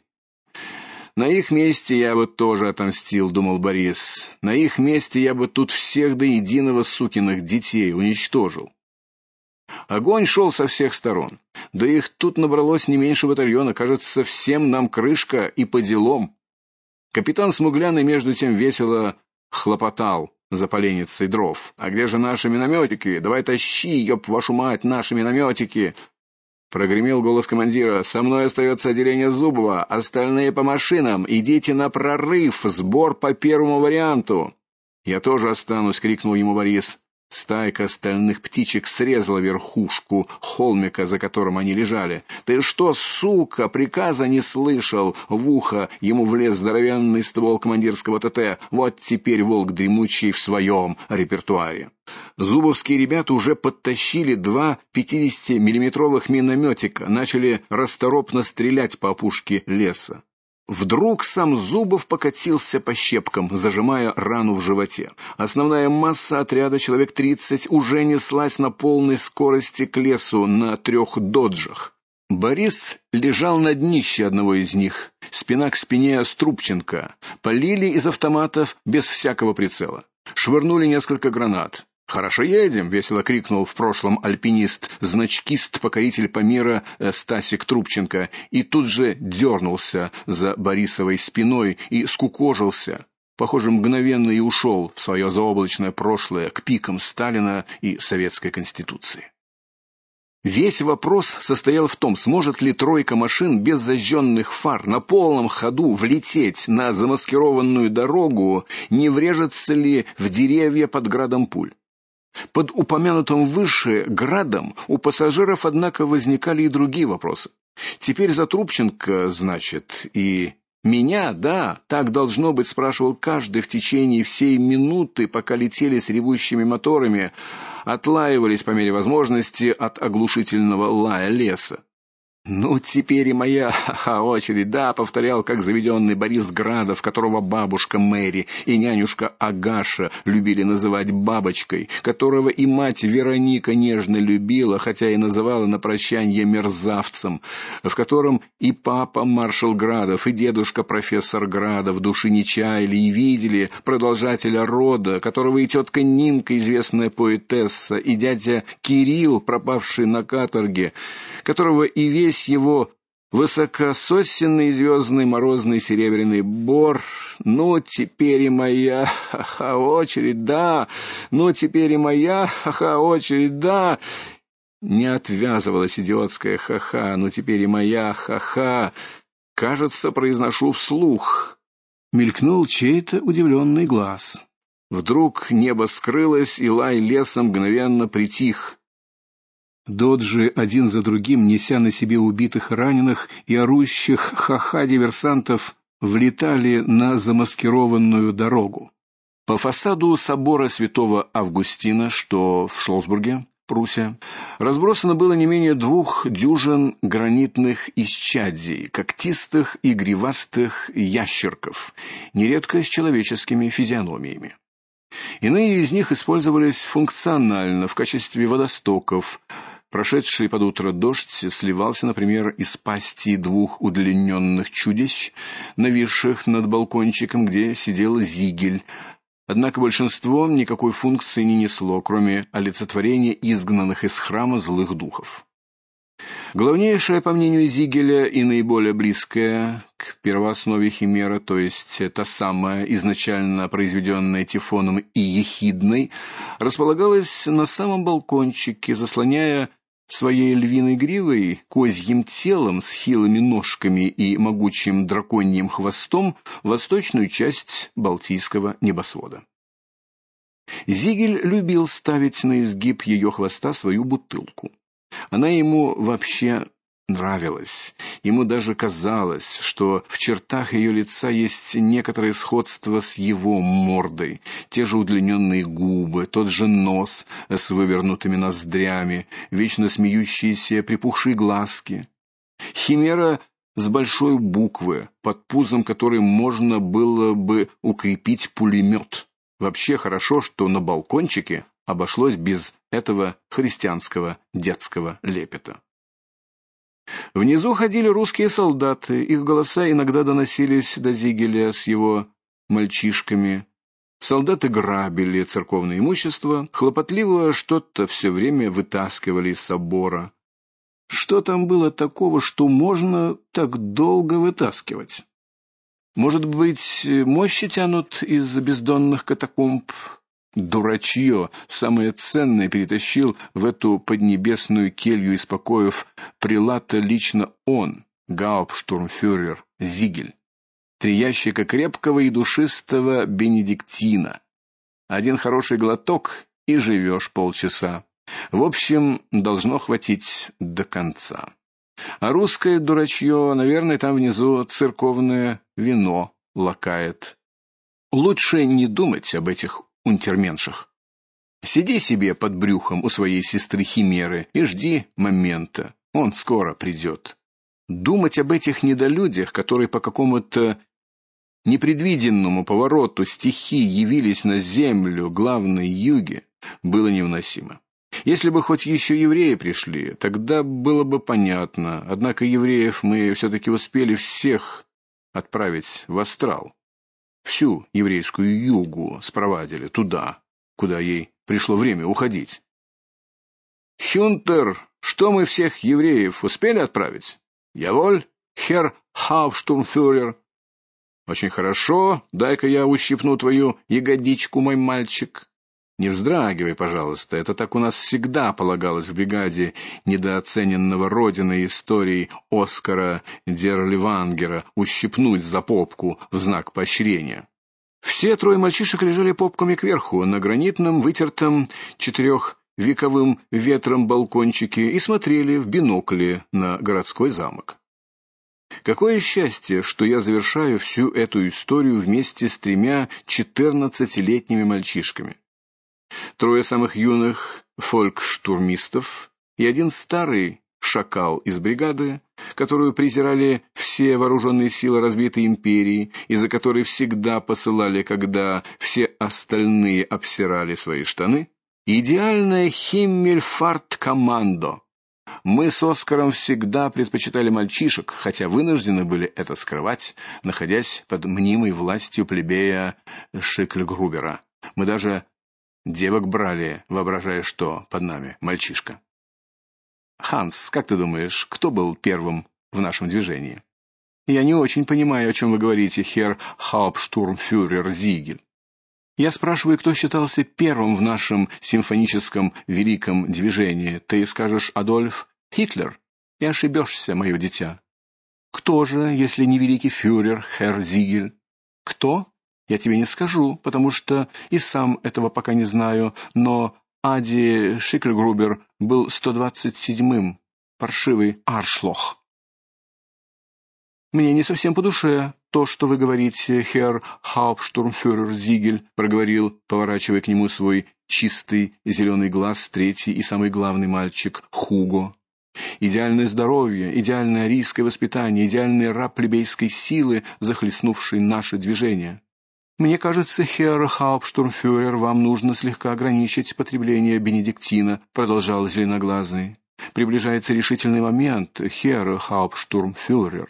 На их месте я бы тоже отомстил, думал Борис. На их месте я бы тут всех до единого сукиных детей уничтожил. Огонь шел со всех сторон. Да их тут набралось не меньше батальона, кажется, всем нам крышка и по делам. Капитан Смугляный между тем весело хлопотал за поленницей дров. А где же наши минометики? Давай тащи, ёб вашу мать, наши минометики!» Прогремел голос командира. Со мной остается отделение Зубова, остальные по машинам. Идите на прорыв, сбор по первому варианту. Я тоже останусь, крикнул ему Борис. Стайка стальных птичек срезала верхушку холмика, за которым они лежали. "Ты что, сука, приказа не слышал?" В ухо ему влез здоровенный ствол командирского ТТ. Вот теперь волк дремучий в своем репертуаре. Зубовские ребята уже подтащили два 50-миллиметровых минометика, начали расторопно стрелять по опушке леса. Вдруг сам Зубов покатился по щепкам, зажимая рану в животе. Основная масса отряда, человек тридцать, уже неслась на полной скорости к лесу на трех доджах. Борис лежал на днище одного из них, спина к спине с Трубченко. Полили из автоматов без всякого прицела. Швырнули несколько гранат. Хорошо едем, весело крикнул в прошлом альпинист, значкист, покоритель Памира э, Стасик Трубченко, и тут же дернулся за Борисовой спиной и скукожился. Похоже, мгновенно и ушел в свое заоблачное прошлое к пикам Сталина и советской конституции. Весь вопрос состоял в том, сможет ли тройка машин без зажженных фар на полном ходу влететь на замаскированную дорогу, не врежется ли в деревья под градом пуль. Под упомянутым выше градом у пассажиров, однако, возникали и другие вопросы. Теперь за Трубченко, значит, и меня, да, так должно быть, спрашивал каждый в течение всей минуты, пока летели с ревущими моторами, отлаивались по мере возможности от оглушительного лая леса. Ну, теперь и моя ха очередь, да, повторял, как заведенный Борис Градов, которого бабушка Мэри и нянюшка Агаша любили называть бабочкой, которого и мать Вероника нежно любила, хотя и называла на прощанье мерзавцем, в котором и папа маршал Градов, и дедушка профессор Градов души не чаяли и видели продолжателя рода, которого и тетка Нинка, известная поэтесса, и дядя Кирилл, пропавший на каторге, которого и весь его высокососенный звездный морозный серебряный бор. Ну, теперь и моя ха-ха очередь, да. Ну, теперь и моя ха-ха очередь, да. Не отвязывалась идиотская ха-ха, ну теперь и моя ха-ха. Кажется, произношу вслух. Мелькнул чей-то удивленный глаз. Вдруг небо скрылось, и лай леса мгновенно притих. Доджи один за другим, неся на себе убитых раненых и орущих ха-ха диверсантов, влетали на замаскированную дорогу. По фасаду собора Святого Августина, что в Шлосбурге, Пруссия, разбросано было не менее двух дюжин гранитных исчадий, когтистых и гривастых ящерков, нередко с человеческими физиономиями. Иные из них использовались функционально в качестве водостоков, Прошедший под утро дождь сливался, например, из пасти двух удлиненных чудищ, нависших над балкончиком, где сидел Зигель. Однако большинство никакой функции не несло, кроме олицетворения изгнанных из храма злых духов. Главнейшая, по мнению Зигеля, и наиболее близкая к первооснове химера, то есть та самая изначально произведенная Тифоном и Ехидной, располагалась на самом балкончике, заслоняя своей львиной гривой, козьим телом с хилыми ножками и могучим драконьим хвостом восточную часть Балтийского небосвода. Зигель любил ставить на изгиб ее хвоста свою бутылку. Она ему вообще нравилась. Ему даже казалось, что в чертах ее лица есть некоторое сходство с его мордой. Те же удлиненные губы, тот же нос с вывернутыми ноздрями, вечно смеющиеся припухшие глазки. Химера с большой буквы, под пузом которой можно было бы укрепить пулемет. Вообще хорошо, что на балкончике обошлось без этого христианского детского лепета. Внизу ходили русские солдаты, их голоса иногда доносились до Зигеля с его мальчишками. Солдаты грабили церковное имущество, хлопотливо что-то все время вытаскивали из собора. Что там было такого, что можно так долго вытаскивать? Может быть, мощи тянут из бездонных катакомб, дурачье, самое ценное перетащил в эту поднебесную келью из покоев прилата лично он, гауптштурмфюрер Зигель. Три ящика крепкого и душистого бенедиктина. Один хороший глоток и живешь полчаса. В общем, должно хватить до конца. А русское дурачье, наверное, там внизу церковное вино лакает. Лучше не думать об этих унтерменшах. Сиди себе под брюхом у своей сестры Химеры и жди момента. Он скоро придет. Думать об этих недолюдях, которые по какому-то непредвиденному повороту стихий явились на землю главной юге, было невыносимо. Если бы хоть еще евреи пришли, тогда было бы понятно. Однако евреев мы все таки успели всех отправить в астрал всю еврейскую югу спровадили туда, куда ей пришло время уходить. Хюнтер, что мы всех евреев успели отправить? Я воль, хер Хауфштурмфюрер. Очень хорошо, дай-ка я ущипну твою ягодичку, мой мальчик. Не вздрагивай, пожалуйста, это так у нас всегда полагалось в бригаде недооцененного родиной истории Оскара Дерливангера ущипнуть за попку в знак поощрения. Все трое мальчишек лежали попками кверху на гранитном вытертом четырехвековым ветром балкончике и смотрели в бинокли на городской замок. Какое счастье, что я завершаю всю эту историю вместе с тремя четырнадцатилетними мальчишками. Трое самых юных фолькштурмистов и один старый шакал из бригады, которую презирали все вооруженные силы разбитой империи, и за которой всегда посылали, когда все остальные обсирали свои штаны, идеальная Химмельфарт командо. Мы с Оскаром всегда предпочитали мальчишек, хотя вынуждены были это скрывать, находясь под мнимой властью плебея Шикльгрубера. Мы даже девок брали, воображая, что под нами мальчишка. Ханс, как ты думаешь, кто был первым в нашем движении? Я не очень понимаю, о чем вы говорите, Херр Hauptsturmführer Зигель. Я спрашиваю, кто считался первым в нашем симфоническом великом движении. Ты скажешь Адольф Гитлер? И ошибешься, мое дитя. Кто же, если не великий фюрер Херр Зигель? Кто? Я тебе не скажу, потому что и сам этого пока не знаю, но Ади Шикльгрубер был 127-м, паршивый аршлох. Мне не совсем по душе то, что вы говорите, Херр Hauptsturmführer Зигель, проговорил, поворачивая к нему свой чистый зеленый глаз третий и самый главный мальчик Хуго. Идеальное здоровье, идеальное арийское воспитание, идеальный раб плебейской силы, захлестнувший наше движение. Мне кажется, Херр Hauptsturmführer, вам нужно слегка ограничить потребление бенедиктина, продолжал зеленоглазый. Приближается решительный момент, Херр Hauptsturmführer.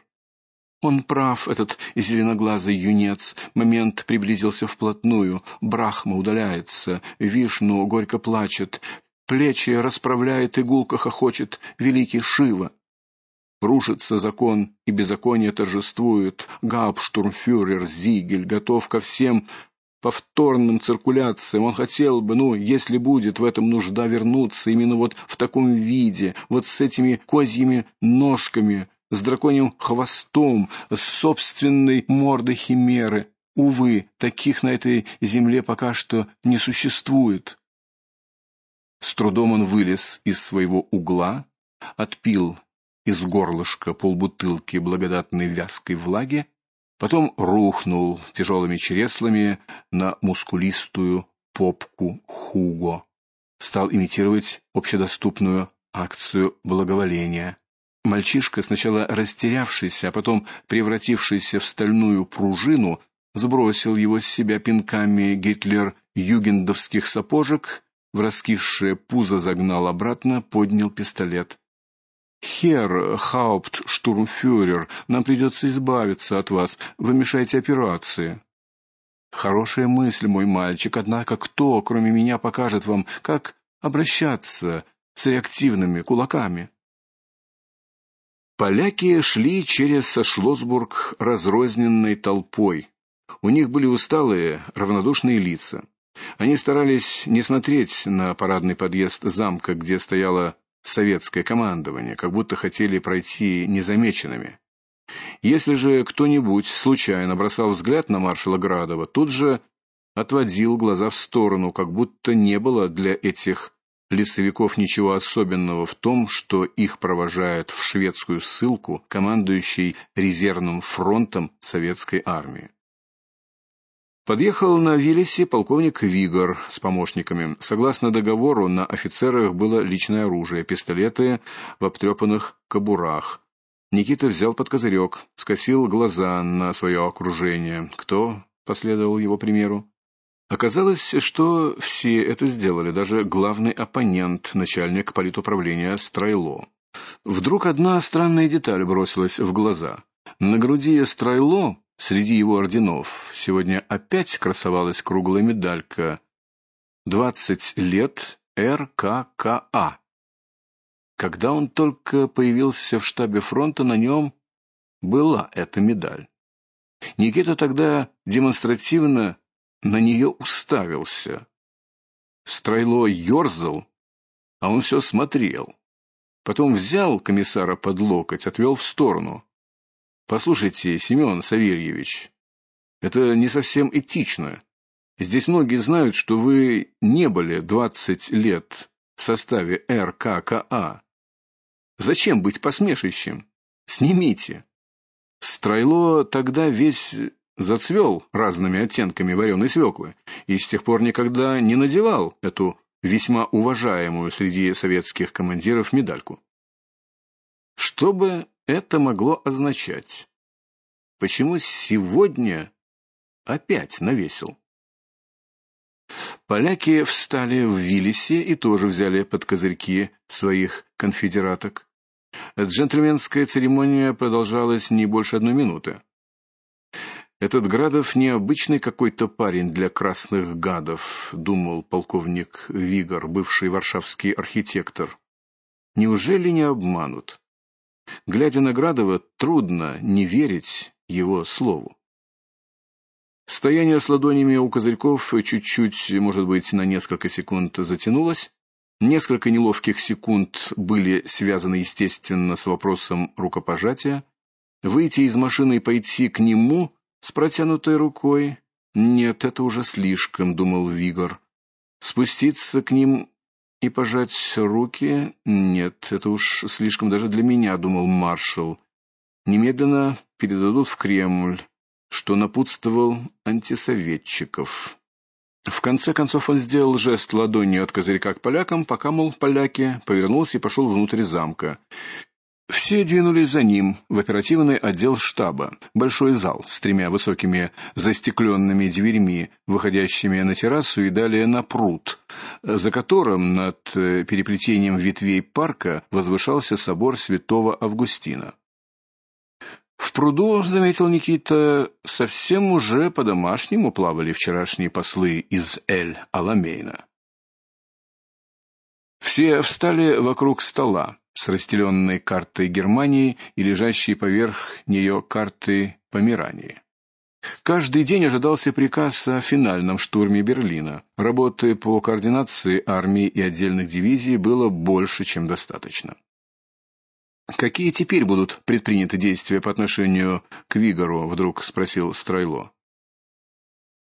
Он прав, этот зеленоглазый юнец. Момент приблизился вплотную. Брахма удаляется, Вишну горько плачет, плечи расправляет, игулка хохочет великий Шива. Рушится закон, и беззаконие торжествует. Гауптштурмфюрер Зигель готов ко всем повторным циркуляциям. Он хотел бы, ну, если будет в этом нужда вернуться именно вот в таком виде, вот с этими козьими ножками, с драконьим хвостом, с собственной мордой химеры. Увы, таких на этой земле пока что не существует. С трудом он вылез из своего угла, отпил из горлышка полбутылки благодатной вязкой влаги, потом рухнул тяжелыми чреслами на мускулистую попку Хуго. Стал имитировать общедоступную акцию благоволения. Мальчишка, сначала растерявшийся, а потом превратившийся в стальную пружину, сбросил его с себя пинками Гитлер югендовских сапожек, в раскисшее пузо загнал обратно, поднял пистолет. Хер Hauptsturmführer, нам придется избавиться от вас. Вы мешаете операции. Хорошая мысль, мой мальчик, однако кто, кроме меня, покажет вам, как обращаться с реактивными кулаками? Поляки шли через Шлосбург разрозненной толпой. У них были усталые, равнодушные лица. Они старались не смотреть на парадный подъезд замка, где стояло советское командование, как будто хотели пройти незамеченными. Если же кто-нибудь случайно бросал взгляд на маршала Градова, тут же отводил глаза в сторону, как будто не было для этих лесовиков ничего особенного в том, что их провожает в шведскую ссылку командующий резервным фронтом советской армии. Подъехал на Виллисе полковник Вигор с помощниками. Согласно договору, на офицерах было личное оружие, пистолеты в обтрепанных кобурах. Никита взял под козырек, скосил глаза на свое окружение. Кто последовал его примеру? Оказалось, что все это сделали, даже главный оппонент, начальник политуправления Страйло. Вдруг одна странная деталь бросилась в глаза. На груди Страйло, среди его орденов, сегодня опять красовалась круглая медалька «Двадцать лет РККА». Когда он только появился в штабе фронта, на нем была эта медаль. Никита тогда демонстративно на нее уставился. Страйло ерзал, а он все смотрел. Потом взял комиссара под локоть, отвел в сторону. Послушайте, Семен Савельевич, это не совсем этично. Здесь многие знают, что вы не были двадцать лет в составе РККА. Зачем быть посмешищем? Снимите. Страйло тогда весь зацвел разными оттенками вареной свеклы и с тех пор никогда не надевал эту весьма уважаемую среди советских командиров медальку. Что бы это могло означать? Почему сегодня опять навесил? Поляки встали в Виллисе и тоже взяли под козырьки своих конфедераток. Джентльменская церемония продолжалась не больше одной минуты. Этот Градов необычный какой-то парень для красных гадов, думал полковник Вигор, бывший варшавский архитектор. Неужели не обманут? Глядя на Градова, трудно не верить его слову. Стояние с ладонями у козырьков чуть-чуть, может быть, на несколько секунд затянулось. Несколько неловких секунд были связаны, естественно, с вопросом рукопожатия. Выйти из машины и пойти к нему с протянутой рукой? Нет, это уже слишком, думал Вигор. Спуститься к ним и пожать руки? Нет, это уж слишком даже для меня, думал маршал. Немедленно передадут в Кремль что напутствовал антисоветчиков. В конце концов он сделал жест ладонью от козырька к полякам, пока мол поляки, повернулся и пошел внутрь замка. Все двинулись за ним в оперативный отдел штаба. Большой зал с тремя высокими застекленными дверьми, выходящими на террасу и далее на пруд, за которым над переплетением ветвей парка возвышался собор Святого Августина. В пруду, заметил Никита, совсем уже по-домашнему плавали вчерашние послы из Эль-Аламейна. Все встали вокруг стола с расстеленной картой Германии и лежащей поверх нее картой Померании. Каждый день ожидался приказ о финальном штурме Берлина. Работы по координации армии и отдельных дивизий было больше, чем достаточно. Какие теперь будут предприняты действия по отношению к Вигору, вдруг спросил Стройло.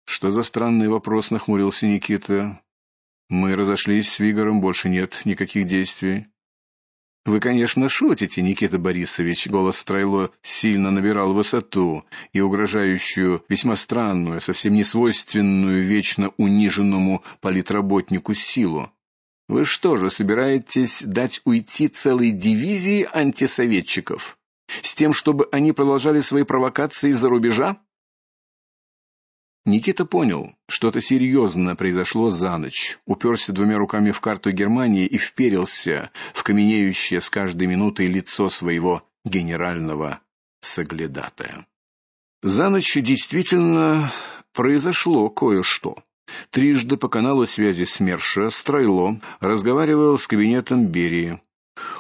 Что за странный вопрос, нахмурился Никита. Мы разошлись с Вигором, больше нет никаких действий. Вы, конечно, шутите, Никита Борисович. Голос Стройло сильно набирал высоту и угрожающую, весьма странную, совсем не свойственную вечно униженному политработнику силу. Вы что же собираетесь дать уйти целой дивизии антисоветчиков с тем, чтобы они продолжали свои провокации из-за рубежа? Никита понял, что-то серьезное произошло за ночь. Уперся двумя руками в карту Германии и вперился в каменеющее с каждой минутой лицо своего генерального соглядатая. За ночь действительно произошло кое-что. Трижды по каналу связи СМЕРШа Стройло разговаривал с кабинетом Берии.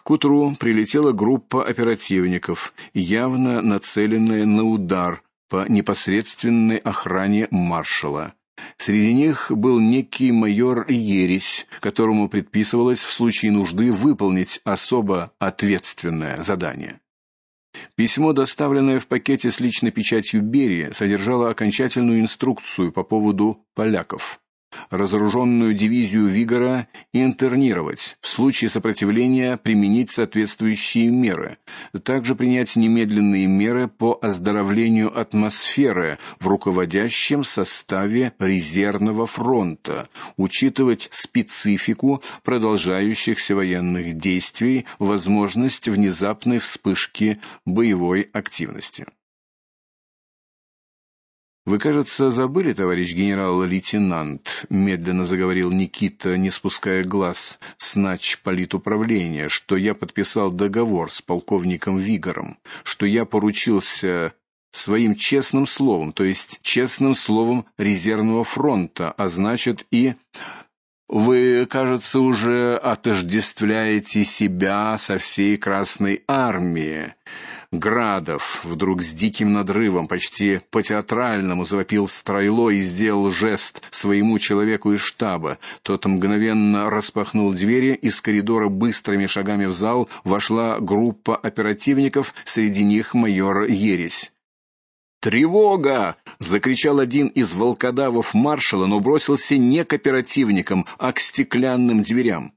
К утру прилетела группа оперативников, явно нацеленная на удар по непосредственной охране маршала. Среди них был некий майор Ересь, которому предписывалось в случае нужды выполнить особо ответственное задание. Письмо, доставленное в пакете с личной печатью Берии, содержало окончательную инструкцию по поводу поляков разоруженную дивизию Вигора интернировать, в случае сопротивления применить соответствующие меры, также принять немедленные меры по оздоровлению атмосферы в руководящем составе резервного фронта, учитывать специфику продолжающихся военных действий, возможность внезапной вспышки боевой активности. Вы, кажется, забыли, товарищ генерал-лейтенант, медленно заговорил Никита, не спуская глаз с нач политуправления, что я подписал договор с полковником Вигором, что я поручился своим честным словом, то есть честным словом резервного фронта, а значит и вы, кажется, уже отождествляете себя со всей Красной армией. Градов вдруг с диким надрывом, почти по-театральному завопил Стройло и сделал жест своему человеку из штаба. Тот мгновенно распахнул двери, из коридора быстрыми шагами в зал вошла группа оперативников, среди них майор Ересь. Тревога! закричал один из волкодавов маршала, но бросился не к оперативникам, а к стеклянным дверям.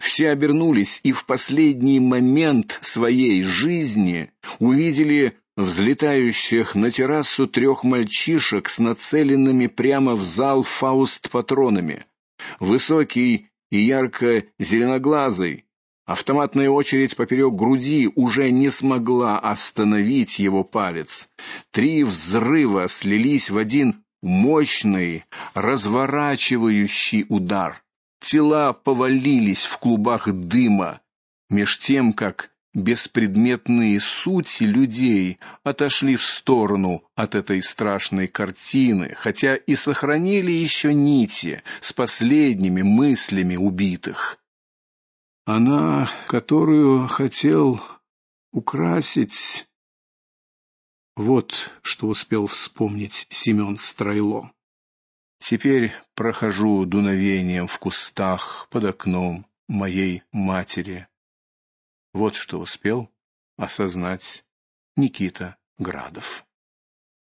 Все обернулись и в последний момент своей жизни увидели взлетающих на террасу трех мальчишек с нацеленными прямо в зал фауст патронами. Высокий и ярко зеленоглазый Автоматная очередь поперек груди уже не смогла остановить его палец. Три взрыва слились в один мощный, разворачивающий удар. Тела повалились в клубах дыма, меж тем как беспредметные сути людей отошли в сторону от этой страшной картины, хотя и сохранили еще нити с последними мыслями убитых. Она, которую хотел украсить, вот что успел вспомнить Семен Стройло. Теперь прохожу дуновением в кустах под окном моей матери. Вот что успел осознать Никита Градов.